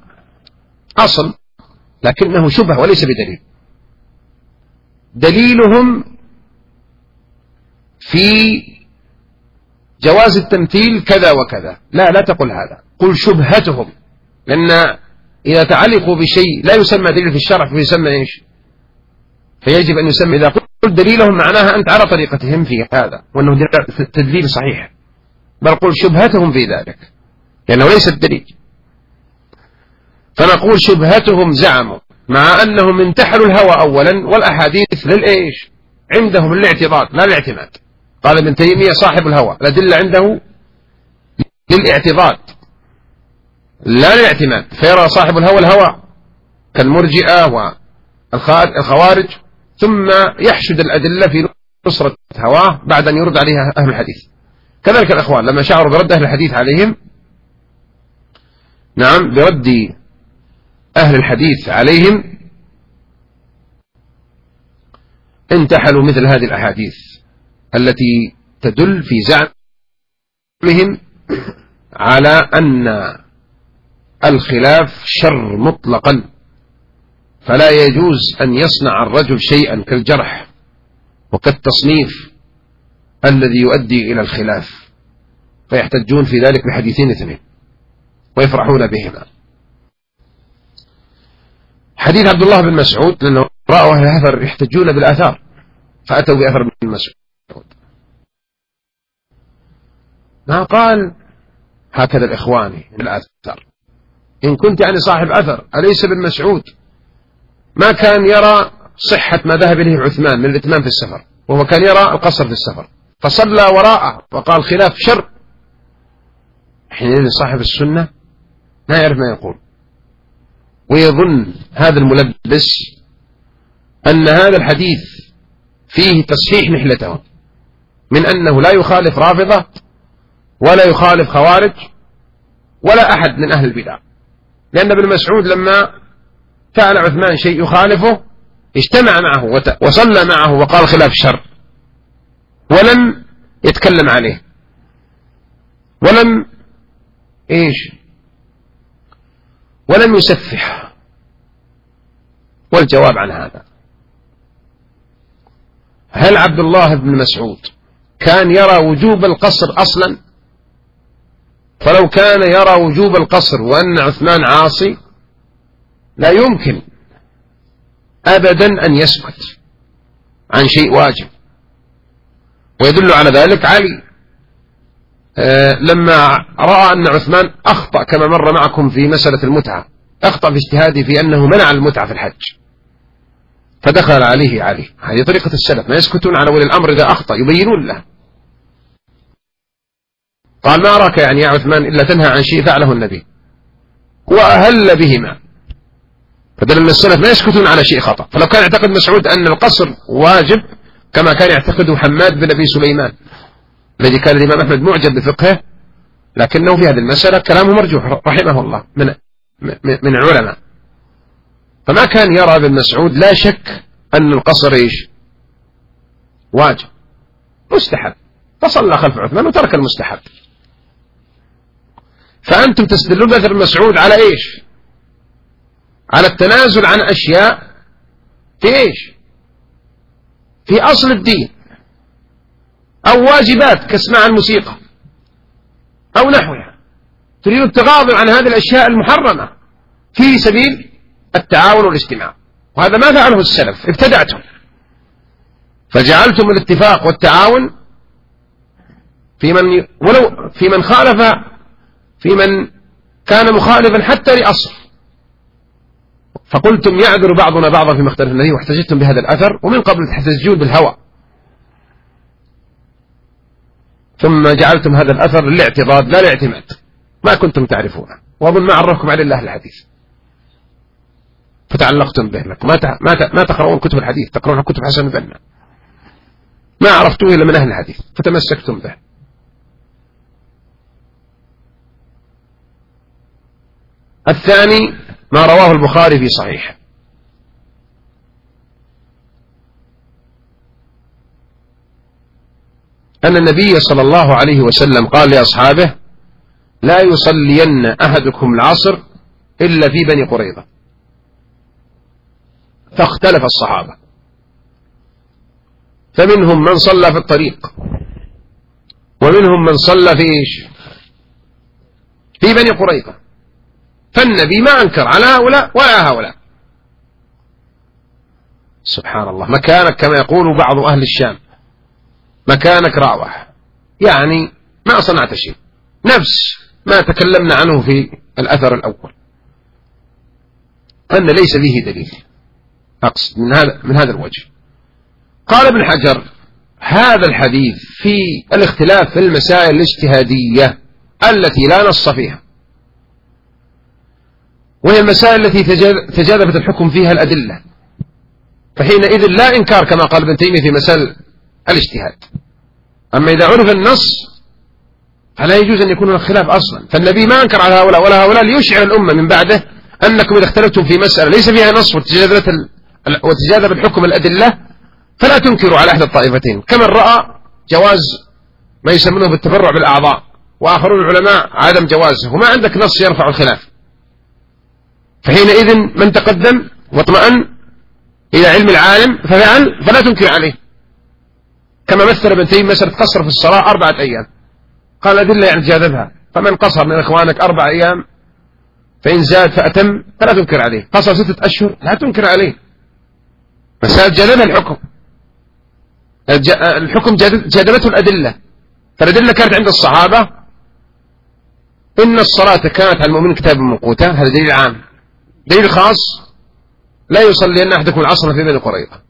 أصل لكنه شبه وليس بدليل. دليلهم في جواز التمثيل كذا وكذا. لا لا تقل هذا. قل شبهتهم. لأن إذا تعلقوا بشيء لا يسمى دليل في الشرع فيسمى إيش؟ فيجب أن يسمى. إذا قلت دليلهم معناها أنت على طريقتهم في هذا وأنه تدليل صحيح. بل قل شبهتهم في ذلك لأنه ليس الدليل فنقول شبهتهم زعموا مع أنهم انتحلوا الهوى أولا والأحاديث للإيش؟ عندهم الاعتراض لا الاعتماد. قال ابن تيمية صاحب الهوى الأدلة عنده للاعتضاد لا للاعتماد. فيرى صاحب الهوى الهوى كالمرجئة والخوارج ثم يحشد الأدلة في نصرة هواه بعد أن يرد عليها أهل الحديث. كذلك الأخوان لما شعروا برد أهل الحديث عليهم نعم برد أهل الحديث عليهم انتحلوا مثل هذه الأحاديث التي تدل في زعمهم على أن الخلاف شر مطلقا فلا يجوز أن يصنع الرجل شيئا كالجرح وكالتصنيف الذي يؤدي إلى الخلاف فيحتجون في ذلك بحديثين اثنين ويفرحون بهما. حديث عبد الله بن مسعود لأنه رأوا أهل الأثر يحتجون بالآثار فأتوا بأثر بن مسعود. ما قال هكذا الإخواني من الآثار إن كنت يعني صاحب أثر أليس بن مسعود؟ ما كان يرى صحة ما ذهب إليه عثمان من الإتمام في السفر وهو كان يرى القصر في السفر. فصلى وراءه وقال خلاف شر. حينئذ صاحب السنة ما يعرف ما يقول. ويظن هذا الملبس أن هذا الحديث فيه تصحيح نحلته من أنه لا يخالف رافضة ولا يخالف خوارج ولا أحد من أهل البدع. لأن ابن مسعود لما فعل عثمان شيء يخالفه اجتمع معه وصلى معه وقال خلاف الشر ولم يتكلم عليه ولم إيش؟ ولم يسفح. والجواب عن هذا. هل عبد الله بن مسعود كان يرى وجوب القصر أصلا؟ فلو كان يرى وجوب القصر وأن عثمان عاصي لا يمكن أبدا أن يسكت عن شيء واجب. ويدل على ذلك علي. لما رأى أن عثمان أخطأ كما مر معكم في مسألة المتعة أخطأ في اجتهاده في أنه منع المتعة في الحج. فدخل عليه علي هذه طريقة السلف ما يسكتون على ولي الأمر إذا أخطأ يبينون له. قال ما أراك يعني يا عثمان إلا تنهى عن شيء فعله النبي. وأهل بهما. فدل أن السلف ما يسكتون على شيء خطأ. فلو كان يعتقد مسعود أن القصر واجب كما كان يعتقده حماد بن أبي سليمان. الذي كان الإمام أحمد معجب بفقهه لكنه في هذه المسألة كلامه مرجوح رحمه الله من من العلماء. فما كان يرى ابن مسعود لا شك أن القصر إيش؟ واجب. مستحب. فصلى خلف عثمان وترك المستحب. فأنتم تستدلون مثل مسعود على إيش؟ على التنازل عن أشياء في إيش؟ في أصل الدين. أو واجبات كسماع الموسيقى أو نحوها. تريد التغاضي عن هذه الأشياء المحرمة في سبيل التعاون والاجتماع وهذا ما فعله السلف ابتدعتم فجعلتم الاتفاق والتعاون في من ولو في من خالف في من كان مخالفا حتى لأصل. فقلتم يعذر بعضنا بعضا فيما اختلفنا فيه واحتجتم بهذا الأثر ومن قبل تحتجون بالهوى. ثم جعلتم هذا الأثر للاعتضاد لا الاعتماد ما كنتم تعرفونه. وأظن ما عرفكم عليه الله الحديث. فتعلقتم به ما ما تقرؤون كتب الحديث تقرؤون كتب حسن البنا ما عرفتوه إلا من أهل الحديث. فتمسكتم به. الثاني ما رواه البخاري في صحيح أن النبي صلى الله عليه وسلم قال لأصحابه لا يصلين أحدكم العصر إلا في بني قريظة. فاختلف الصحابة. فمنهم من صلى في الطريق ومنهم من صلى في إيش؟ في بني قريظة. فالنبي ما أنكر على هؤلاء ولا هؤلاء. سبحان الله. مكانك كما يقول بعض أهل الشام. مكانك راوح. يعني ما صنعت شيء. نفس ما تكلمنا عنه في الأثر الأول. أن ليس به دليل. أقصد من هذا من هذا الوجه. قال ابن حجر هذا الحديث في الاختلاف في المسائل الاجتهادية التي لا نص فيها. وهي المسائل التي تجاذبت الحكم فيها الأدلة. فحينئذ لا إنكار كما قال ابن تيمية في مسائل الاجتهاد. أما إذا عرف النص فلا يجوز أن يكون هناك خلاف أصلا. فالنبي ما أنكر على هؤلاء ولا هؤلاء ليشعر الأمة من بعده أنكم إذا اختلفتم في مسألة ليس فيها نص وتجاذب الحكم الأدلة فلا تنكروا على أحد الطائفتين. كمن رأى جواز ما يسمونه بالتبرع بالأعضاء وآخرون العلماء عدم جوازه وما عندك نص يرفع الخلاف. فحينئذ من تقدم واطمأن إلى علم العالم ففعل فلا تنكر عليه. كما مثل ابن تيمية مسألة قصر في الصلاة أربعة أيام. قال أدلة يعني جاذبها. فمن قصر من إخوانك أربع أيام فإن زاد فأتم فلا تنكر عليه. قصر ستة أشهر لا تنكر عليه. مسألة جاذبها الحكم. الحكم جاذبته الأدلة. فالأدلة كانت عند الصحابة. إن الصلاة كانت على المؤمن كتاب موقوتا. هذا دليل عام. دليل خاص. لا يصلي أن أحدكم العصر في بني قريظة.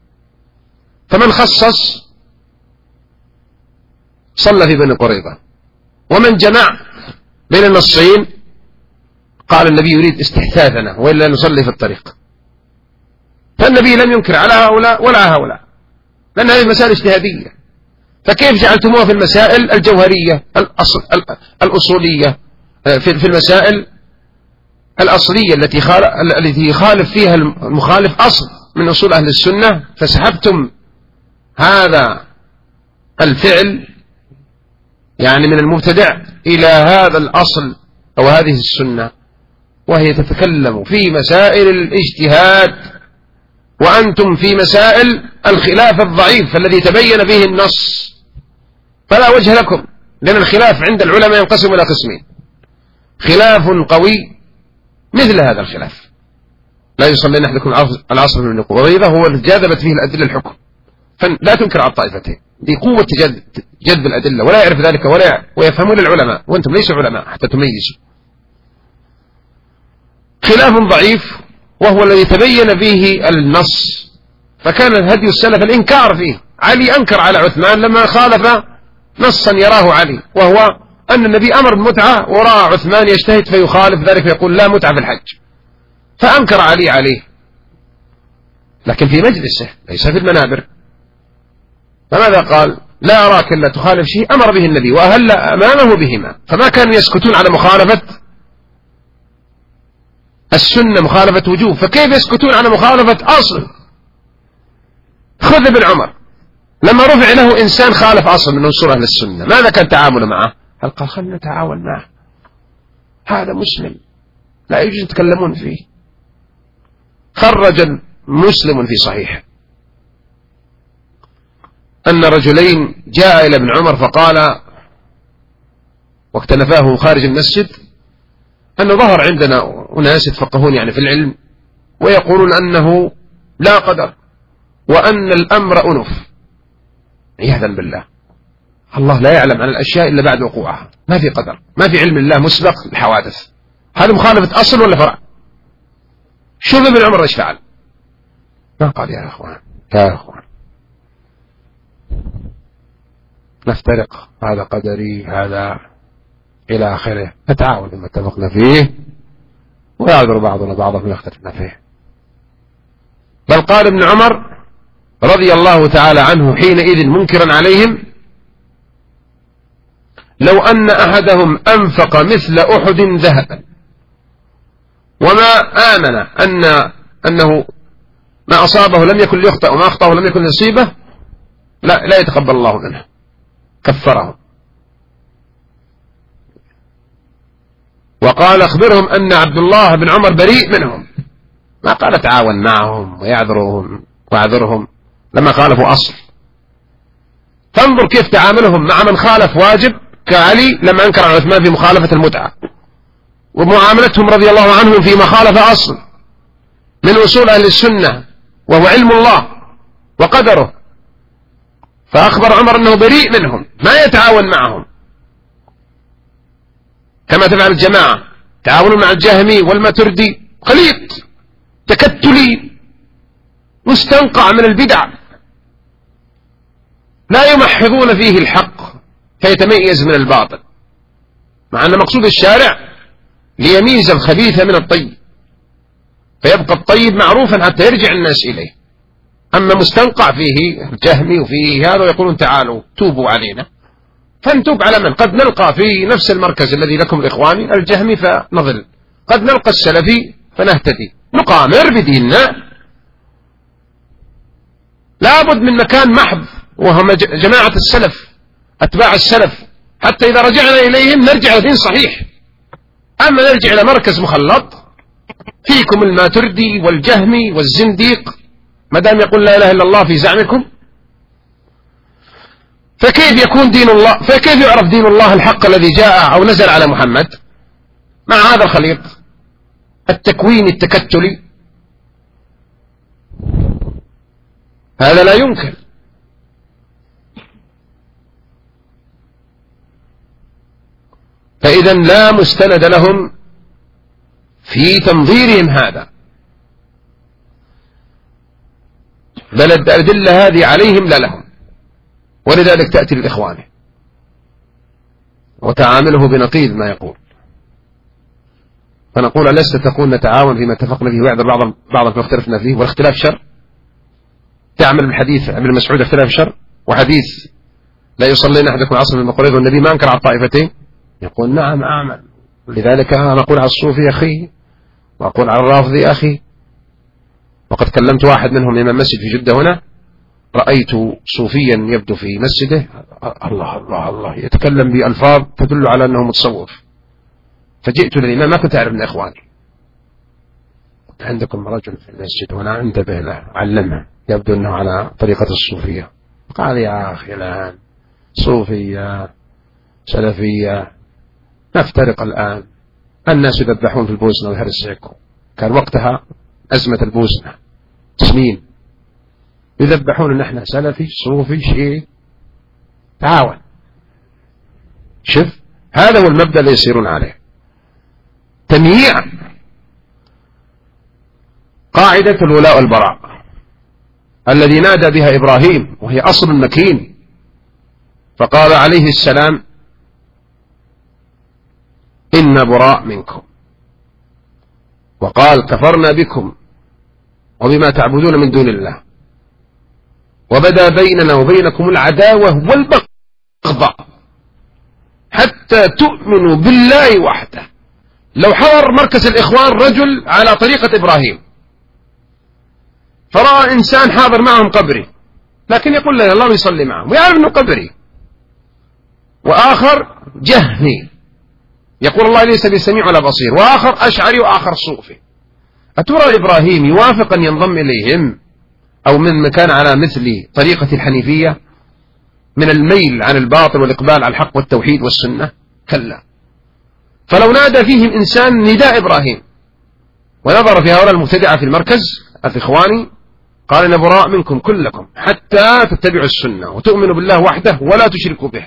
فمن خصص صلى في بني قريظة. ومن جمع بين النصين قال النبي يريد استحثاثنا وإلا نصلي في الطريق. فالنبي لم ينكر على هؤلاء ولا هؤلاء لأن هذه مسائل اجتهادية. فكيف جعلتموها في المسائل الجوهرية الأصل الأصولية؟ آه، في المسائل الأصلية التي التي يخالف فيها المخالف أصل من أصول أهل السنة. فسحبتم هذا الفعل يعني من المبتدع إلى هذا الأصل أو هذه السنة وهي تتكلم في مسائل الاجتهاد وأنتم في مسائل الخلاف الضعيف الذي تبين فيه النص. فلا وجه لكم لأن الخلاف عند العلماء ينقسم إلى قسمين. خلاف قوي مثل هذا الخلاف. لا يصلي أحدكم العصر من القوة وإذا هو جاذبت فيه الأدلة الحكم. فلا تنكر على الطائفتين. دي قوة جذب الأدلة ولا يعرف ذلك ولا ويفهمون العلماء وأنتم ليسوا علماء حتى تميزوا. خلاف ضعيف وهو الذي تبين فيه النص. فكان هدي السلف الإنكار فيه. علي أنكر على عثمان لما خالف نصا يراه علي وهو أن النبي أمر بالمتعة ورأى عثمان يجتهد فيخالف ذلك فيقول لا متعة في الحج. فأنكر علي عليه. لكن في مجلسه ليس في المنابر. فماذا قال؟ لا أراك إلا تخالف شيء أمر به النبي وأهل أمامه بهما. فما كانوا يسكتون على مخالفة السنة مخالفة وجوب. فكيف يسكتون على مخالفة أصل؟ خذ ابن عمر. لما رفع له إنسان خالف أصل من أنصر أهل السنة ماذا كان تعامله معه؟ هل قال خلنا نتعاون معه. هذا مسلم. لا يجوز يتكلمون فيه. خرج مسلم في صحيح أن رجلين جاء إلى ابن عمر فقال واختلفاه خارج المسجد أن ظهر عندنا أناس يتفقهون يعني في العلم ويقولون أنه لا قدر وأن الأمر أنف. عياذا بالله. الله لا يعلم عن الأشياء إلا بعد وقوعها. ما في قدر. ما في علم الله مسبق الحوادث هذا مخالفة أصل ولا فرع؟ شوف ابن عمر إيش فعل. ما قال يا أخوان يا أخوان. نفترق هذا قدري هذا إلى آخره. نتعاون فيما اتفقنا فيه ويعذر بعضنا بعضا فيما اختلفنا فيه. بل قال ابن عمر رضي الله تعالى عنه حينئذ منكرا عليهم لو أن أحدهم أنفق مثل أحد ذهبا وما آمن أن أنه ما أصابه لم يكن ليخطأ وما أخطأه لم يكن ليصيبه لا لا يتقبل الله منه. كفرهم. وقال أخبرهم أن عبد الله بن عمر بريء منهم. ما قال تعاون معهم ويعذرهم واعذرهم لما خالفوا أصل. فانظر كيف تعاملهم مع من خالف واجب كعلي لما أنكر على عثمان في مخالفة المتعة. ومعاملتهم رضي الله عنهم فيما خالف أصل. من أصول أهل السنة وهو علم الله وقدره. فأخبر عمر أنه بريء منهم ما يتعاون معهم. كما تفعل الجماعة تعاونوا مع الجهمي والماتردي خليط تكتلي مستنقع من البدع. لا يمحضون فيه الحق فيتميز من الباطل. مع أن مقصود الشارع ليميز الخبيث من الطيب فيبقى الطيب معروفا حتى يرجع الناس إليه. أما مستنقع فيه الجهمي وفيه هذا ويقولون تعالوا توبوا علينا. فنتوب على من؟ قد نلقى في نفس المركز الذي لكم الإخواني الجهمي فنضل قد نلقى السلفي فنهتدي. نقامر بديننا. لابد من مكان محض وهم جماعة السلف أتباع السلف. حتى إذا رجعنا إليهم نرجع لدين صحيح. أما نرجع إلى مركز مخلط فيكم الماتردي والجهمي والزنديق. ما دام يقول لا إله إلا الله في زعمكم فكيف يكون دين الله فكيف يعرف دين الله الحق الذي جاء أو نزل على محمد؟ مع هذا الخليط التكوين التكتلي. هذا لا يمكن. فإذا لا مستند لهم في تنظيرهم هذا. بل الأدلة هذه عليهم لا لهم. ولذلك تأتي للإخوان. وتعامله بنقيض ما يقول. فنقول ألست تقول نتعاون فيما اتفقنا فيه ويعذر بعض بعض ما اختلفنا فيه؟ والاختلاف شر؟ تعمل بالحديث ابن مسعود اختلاف شر؟ وحديث لا يصلين أحدكم عصر من قريظ والنبي ما أنكر على الطائفتين؟ يقول نعم أعمل. لذلك أنا أقول على الصوفي أخي وأقول على الرافضي أخي وقد كلمت واحد منهم إمام مسجد في جدة هنا رأيت صوفيا يبدو في مسجده الله الله الله يتكلم بألفاظ تدل على أنه متصوف. فجئت للإمام ما كنت أعرف من إخواني. عندكم رجل في المسجد وأنا انتبه له علمه يبدو أنه على طريقة الصوفية. قال يا أخي الآن صوفية سلفية نفترق الآن الناس يذبحون في البوسنة والهرسك كان وقتها أزمة البوسنة. سنين يذبحون ان إحنا سلفي صوفي شيعي. تعاون. شوف هذا هو المبدأ اللي يسيرون عليه. تمييع قاعدة الولاء والبراء الذي نادى بها إبراهيم وهي أصل مكين. فقال عليه السلام إن براء منكم. وقال كفرنا بكم. وبما تعبدون من دون الله. وبدا بيننا وبينكم العداوة والبغضاء حتى تؤمنوا بالله وحده. لو حضر مركز الإخوان رجل على طريقة إبراهيم. فرأى إنسان حاضر معهم قبري. لكن يقول له الله يصلي معهم. ويعرف أنه قبري. وآخر جهني. يقول الله ليس بسميع ولا بصير. وآخر أشعري وآخر صوفي. أترى إبراهيم يوافق أن ينضم إليهم؟ أو من كان على مثل طريقة الحنيفية؟ من الميل عن الباطل والإقبال على الحق والتوحيد والسنة؟ كلا. فلو نادى فيهم إنسان نداء إبراهيم ونظر في هؤلاء المبتدعة في المركز الإخواني قال إن براء منكم كلكم حتى تتبعوا السنة وتؤمنوا بالله وحده ولا تشركوا به.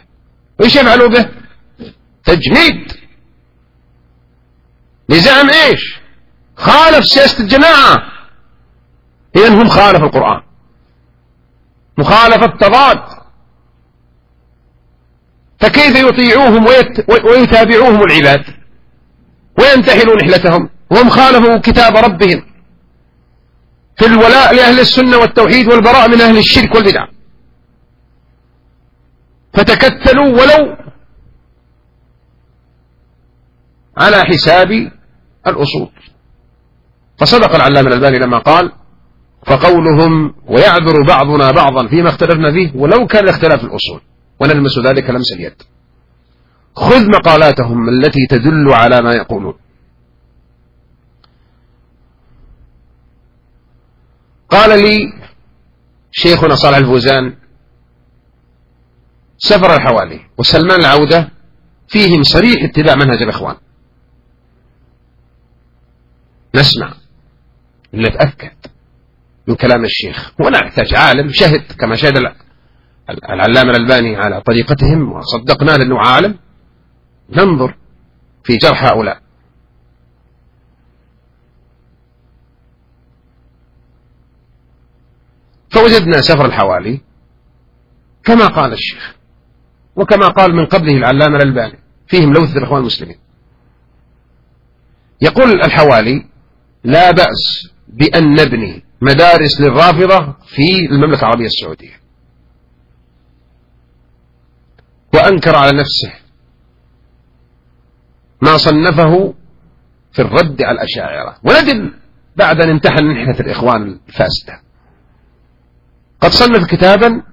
وإيش يفعلوا به؟ تجنيد. لزعم إيش؟ خالف سياسة الجماعة. إذن هم خالف القرآن. مخالفة تضاد فكيف يطيعوهم ويت... ويتابعوهم العباد؟ وينتحلوا نحلتهم وهم خالفوا كتاب ربهم. في الولاء لأهل السنة والتوحيد والبراء من أهل الشرك والبدع. فتكتلوا ولو على حساب الأصول. فصدق العلامة الألباني لما قال فقولهم ويعذر بعضنا بعضا فيما اختلفنا فيه ولو كان الاختلاف الأصول ونلمس ذلك لمس اليد. خذ مقالاتهم التي تدل على ما يقولون. قال لي شيخنا صالح الفوزان سفر الحوالي وسلمان العودة فيهم صريح اتباع منهج الإخوان. نسمع. نتأكد من كلام الشيخ. ونحتاج عالم شهد كما شهد العلامة الألباني على طريقتهم وصدقنا لأنه عالم. ننظر في جرح هؤلاء. فوجدنا سفر الحوالي كما قال الشيخ وكما قال من قبله العلامة الألباني فيهم لوث الإخوان المسلمين. يقول الحوالي لا بأس بأن نبني مدارس للرافضة في المملكة العربية السعودية. وأنكر على نفسه ما صنفه في الرد على الأشاعرة. وندم بعد أن امتحن نحنة الإخوان الفاسدة. قد صنف كتابا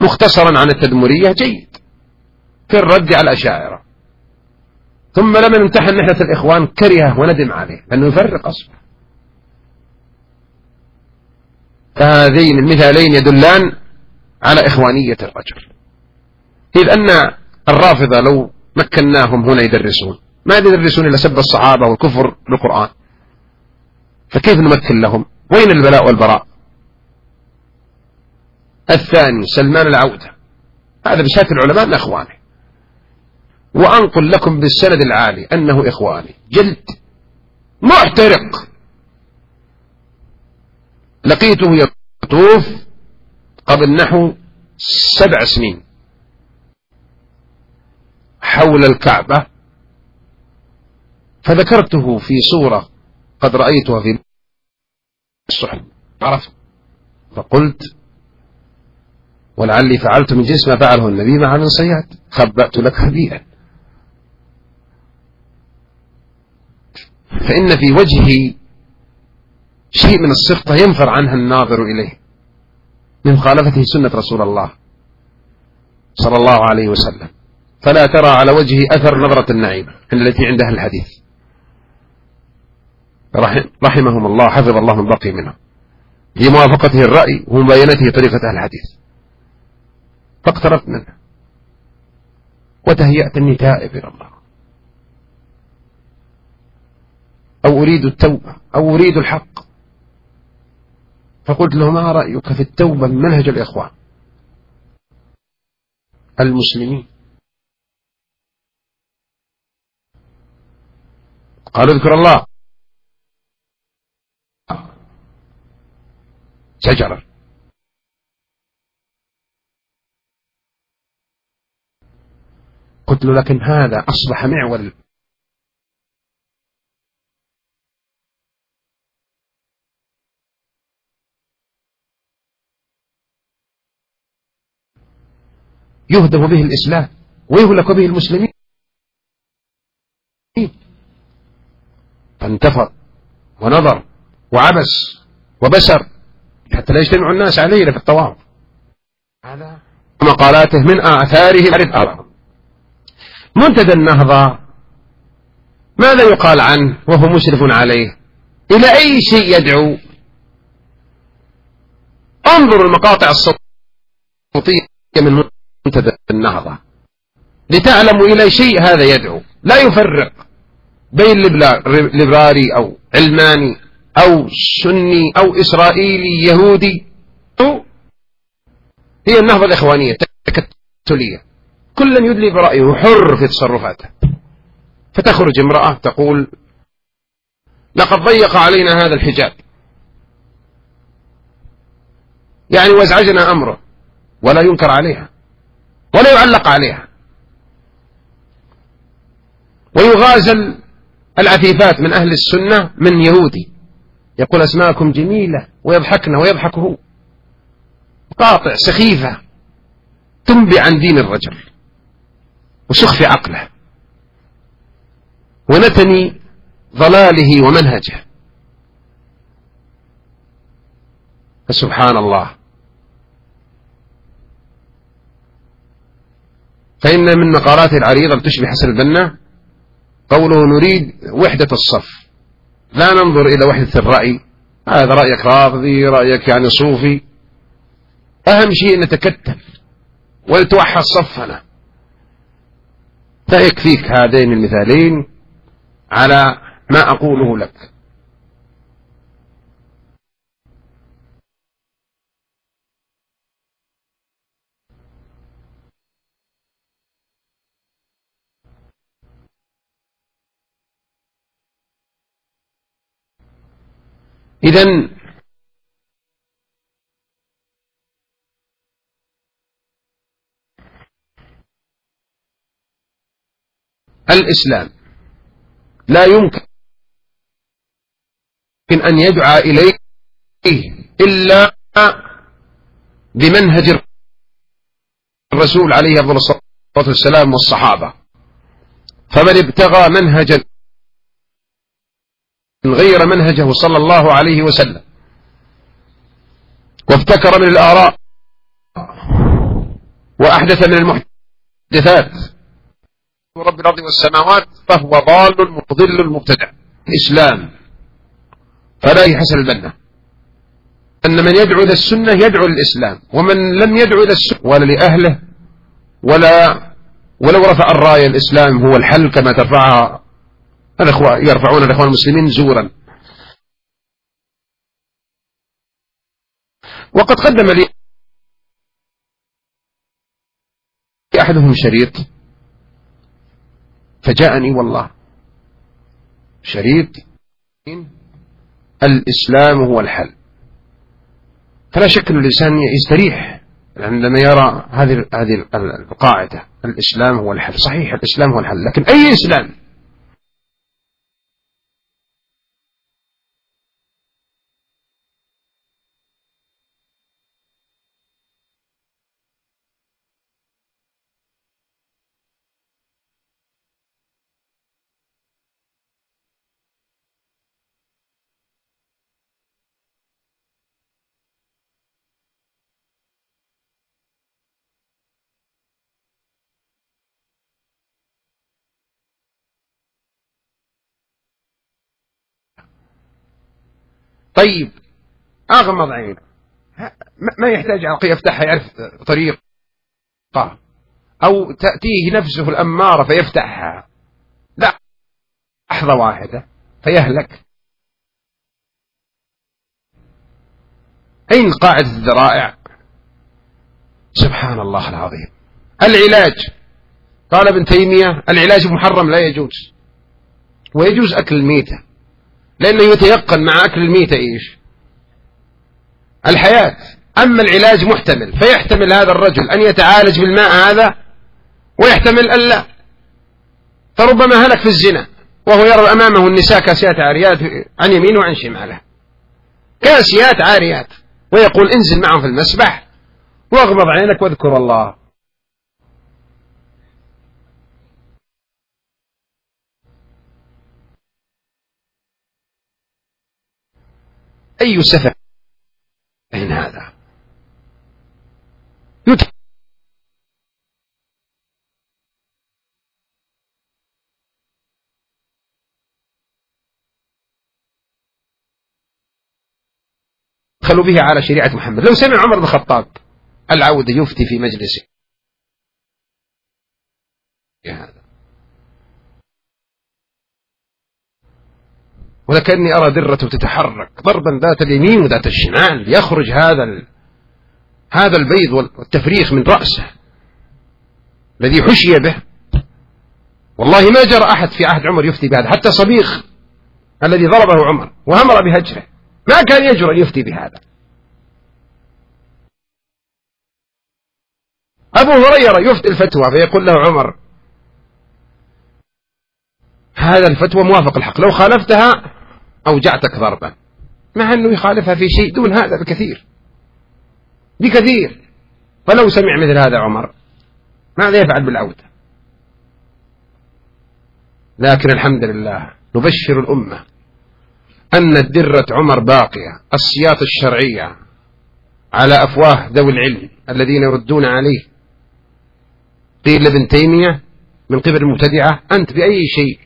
مختصرا عن التدمرية جيد في الرد على الأشاعرة. ثم لما امتحن نحنة الإخوان كرهه وندم عليه لأنه يفرق أصبح فهذين المثالين يدلان على إخوانية الرجل. إذ أن الرافضة لو مكناهم هنا يدرسون. ما يدرسون إلا سب الصحابة والكفر بالقرآن. فكيف نمكن لهم؟ وين البلاء والبراء؟ الثاني سلمان العودة. هذا بشهادة العلماء من أخوانه. وأنقل لكم بالسند العالي أنه إخواني. جلد. محترق لقيته يطوف قبل نحو سبع سنين حول الكعبة فذكرته في صورة قد رأيتها في الصحن عرفت؟ فقلت ولعلي فعلت من جنس ما فعله النبي مع من صياد خبأت لك هديئا فإن في وجهي شيء من السخطة ينفر عنها الناظر إليه من مخالفته سنة رسول الله صلى الله عليه وسلم. فلا ترى على وجهه أثر نظرة النعيم التي عند أهل الحديث رحمهم الله حفظ الله من بقي منهم. موافقته الرأي ومباينته طريقة أهل الحديث. فاقتربت منه. وتهيأت أني تائب إلى الله. أو أريد التوبة أو أريد الحق. فقلت له ما رأيك في التوبة من منهج الإخوان؟ المسلمين. قالوا اذكر الله. شجرة. قلت له لكن هذا أصبح معول. يهدم به الإسلام ويهلك به المسلمين. فانتفض ونظر وعبس وبشر حتى لا يجتمع الناس عليه في الطواف. هذا مقالاته من آثاره عرف أرض منتدى النهضة ماذا يقال عنه وهو مشرف عليه؟ إلى أي شيء يدعو؟ انظروا المقاطع الصوتية من منتدى النهضة لتعلموا إلى شيء هذا يدعو. لا يفرق بين ليبراري أو علماني أو سني أو إسرائيلي يهودي. هي النهضة الإخوانية التكتلية كل يدلي برأيه حر في تصرفاته. فتخرج امرأة تقول لقد ضيق علينا هذا الحجاب. يعني وازعجنا أمره ولا ينكر عليها. ولا يعلق عليها. ويغازل العفيفات من أهل السنة من يهودي. يقول أسماءكم جميلة ويضحكن ويضحك هو. قاطع سخيفة تنبي عن دين الرجل وسخف عقله. ونتني ضلاله ومنهجه. فسبحان الله. فإن من مقالاته العريضة تشبه حسن البنا قوله نريد وحدة الصف. لا ننظر إلى وحدة الرأي. هذا رأيك رافضي رأيك يعني صوفي. أهم شيء نتكتل ولتوحد صفنا. فيكفيك هذين المثالين على ما أقوله لك. إذا الإسلام لا يمكن أن يدعى إليه إلا بمنهج الرسول عليه الصلاة والسلام والصحابة. فمن ابتغى منهجا غير منهجه صلى الله عليه وسلم وابتكر من الآراء وأحدث من المحدثات رب الأرض والسماوات فهو ضال مضل مبتدع. إسلام فلا يحسن البنة أن من يدعو إلى السنة يدعو للإسلام ومن لم يدعو إلى السنة ولا لأهله ولا ولو رفع الراية الإسلام هو الحل كما ترفعها الأخوة يرفعون الأخوان المسلمين زورا. وقد قدم لي أحدهم شريط فجاءني والله شريط الإسلام هو الحل. فلا شك أن الإنسان يستريح عندما يرى هذه هذه القاعدة الإسلام هو الحل. صحيح الإسلام هو الحل لكن أي إسلام؟ طيب أغمض عينه ما يحتاج عقل يفتحها يعرف طريقة. أو تأتيه نفسه الأمارة فيفتحها. لا لحظة واحدة فيهلك. أين قاعدة الذرائع؟ سبحان الله العظيم. العلاج. قال ابن تيمية العلاج محرم لا يجوز. ويجوز أكل الميتة. لأنه يتيقن مع أكل الميتة إيش؟ الحياة. أما العلاج محتمل فيحتمل هذا الرجل أن يتعالج بالماء هذا ويحتمل أن لا. فربما هلك في الزنا وهو يرى أمامه النساء كاسيات عاريات عن يمينه وعن شماله. كاسيات عاريات ويقول انزل معهم في المسبح واغمض عينك واذكر الله. أي سفه أين هذا؟ يدخل. بها على شريعة محمد. لو سمع عمر بن الخطاب العودة يفتي في مجلسه. هذا ولكني أرى ذرته تتحرك ضربا ذات اليمين وذات الشمال يخرج هذا ال... هذا البيض والتفريخ من رأسه الذي حشي به. والله ما جرى أحد في عهد عمر يفتي بهذا حتى صبيخ الذي ضربه عمر وأمر بهجره ما كان يجرؤ أن يفتي بهذا. أبو هريرة يفتي الفتوى فيقول له عمر هذا الفتوى موافق الحق لو خالفتها أوجعتك ضربا مع أنه يخالفها في شيء دون هذا بكثير. بكثير. فلو سمع مثل هذا عمر ماذا يفعل بالعودة؟ لكن الحمد لله نبشر الأمة أن الدرة عمر باقية السياط الشرعية على أفواه ذوي العلم الذين يردون عليه. قيل لابن تيمية من قبل المبتدعة أنت بأي شيء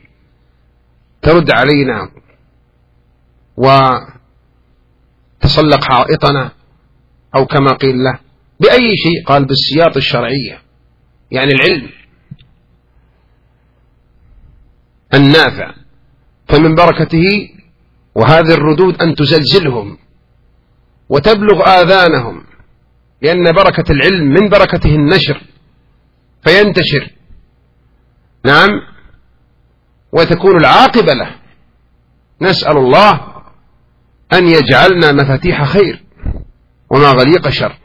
ترد علينا وتسلق حائطنا أو كما قيل له بأي شيء؟ قال بالسياط الشرعية. يعني العلم. النافع. فمن بركته وهذه الردود أن تزلزلهم وتبلغ آذانهم لأن بركة العلم من بركته النشر فينتشر. نعم. وتكون العاقبة له. نسأل الله أن يجعلنا مفاتيح خير ومغاليق شر.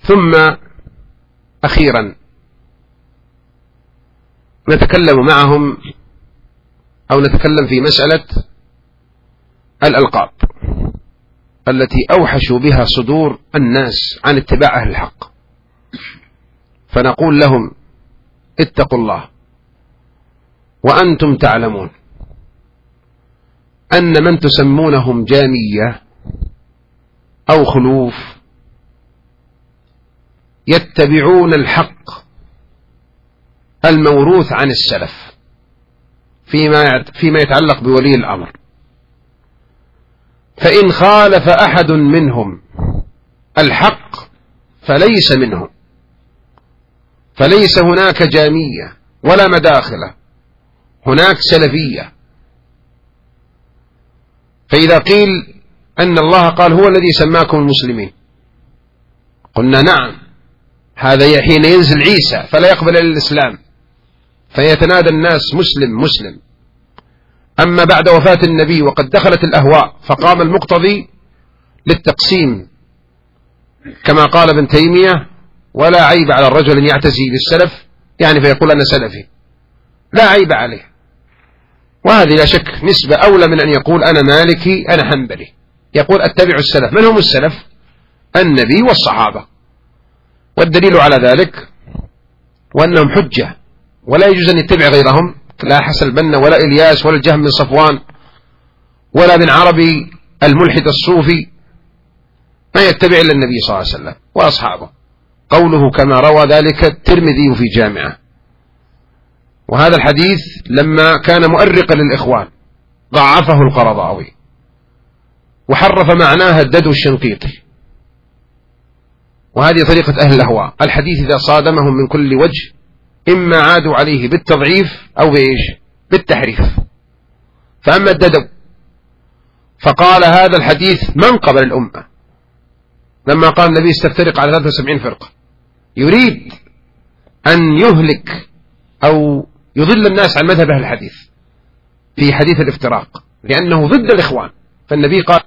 ثم أخيرا نتكلم معهم أو نتكلم في مسألة الألقاب التي أوحشوا بها صدور الناس عن اتباع أهل الحق. فنقول لهم اتقوا الله. وأنتم تعلمون أن من تسمونهم جامية أو خلوف يتبعون الحق الموروث عن السلف فيما فيما يتعلق بولي الأمر. فإن خالف أحد منهم الحق فليس منهم فليس هناك جامية ولا مداخلة. هناك سلفية. فإذا قيل أن الله قال هو الذي سماكم المسلمين قلنا نعم هذا حين ينزل عيسى فلا يقبل الإسلام فيتنادى الناس مسلم مسلم. أما بعد وفاة النبي وقد دخلت الأهواء فقام المقتضي للتقسيم كما قال ابن تيمية ولا عيب على الرجل أن يعتزي بالسلف. يعني فيقول أنا سلفي. لا عيب عليه. وهذه لا شك نسبة أولى من أن يقول أنا مالكي أنا حنبلي. يقول أتبع السلف. من هم السلف؟ النبي والصحابة. والدليل على ذلك وأنهم حجة ولا يجوز أن يتبع غيرهم. لا حسن البنا ولا إلياس ولا الجهم بن صفوان ولا بن عربي الملحد الصوفي. ما يتبع إلا النبي صلى الله عليه وسلم وأصحابه. قوله كما روى ذلك الترمذي في جامعة. وهذا الحديث لما كان مؤرقا للإخوان ضعفه القرضاوي وحرف معناها الددو الشنقيطي. وهذه طريقة أهل الأهواء. الحديث إذا صادمهم من كل وجه إما عادوا عليه بالتضعيف أو بإيش؟ بالتحريف. فأما الددو فقال هذا الحديث منقبل الأمة؟ لما قال النبي استفترق على 73 فرقة. يريد أن يهلك أو يضل الناس عن مذهب أهل الحديث في حديث الافتراق لأنه ضد الإخوان. فالنبي قال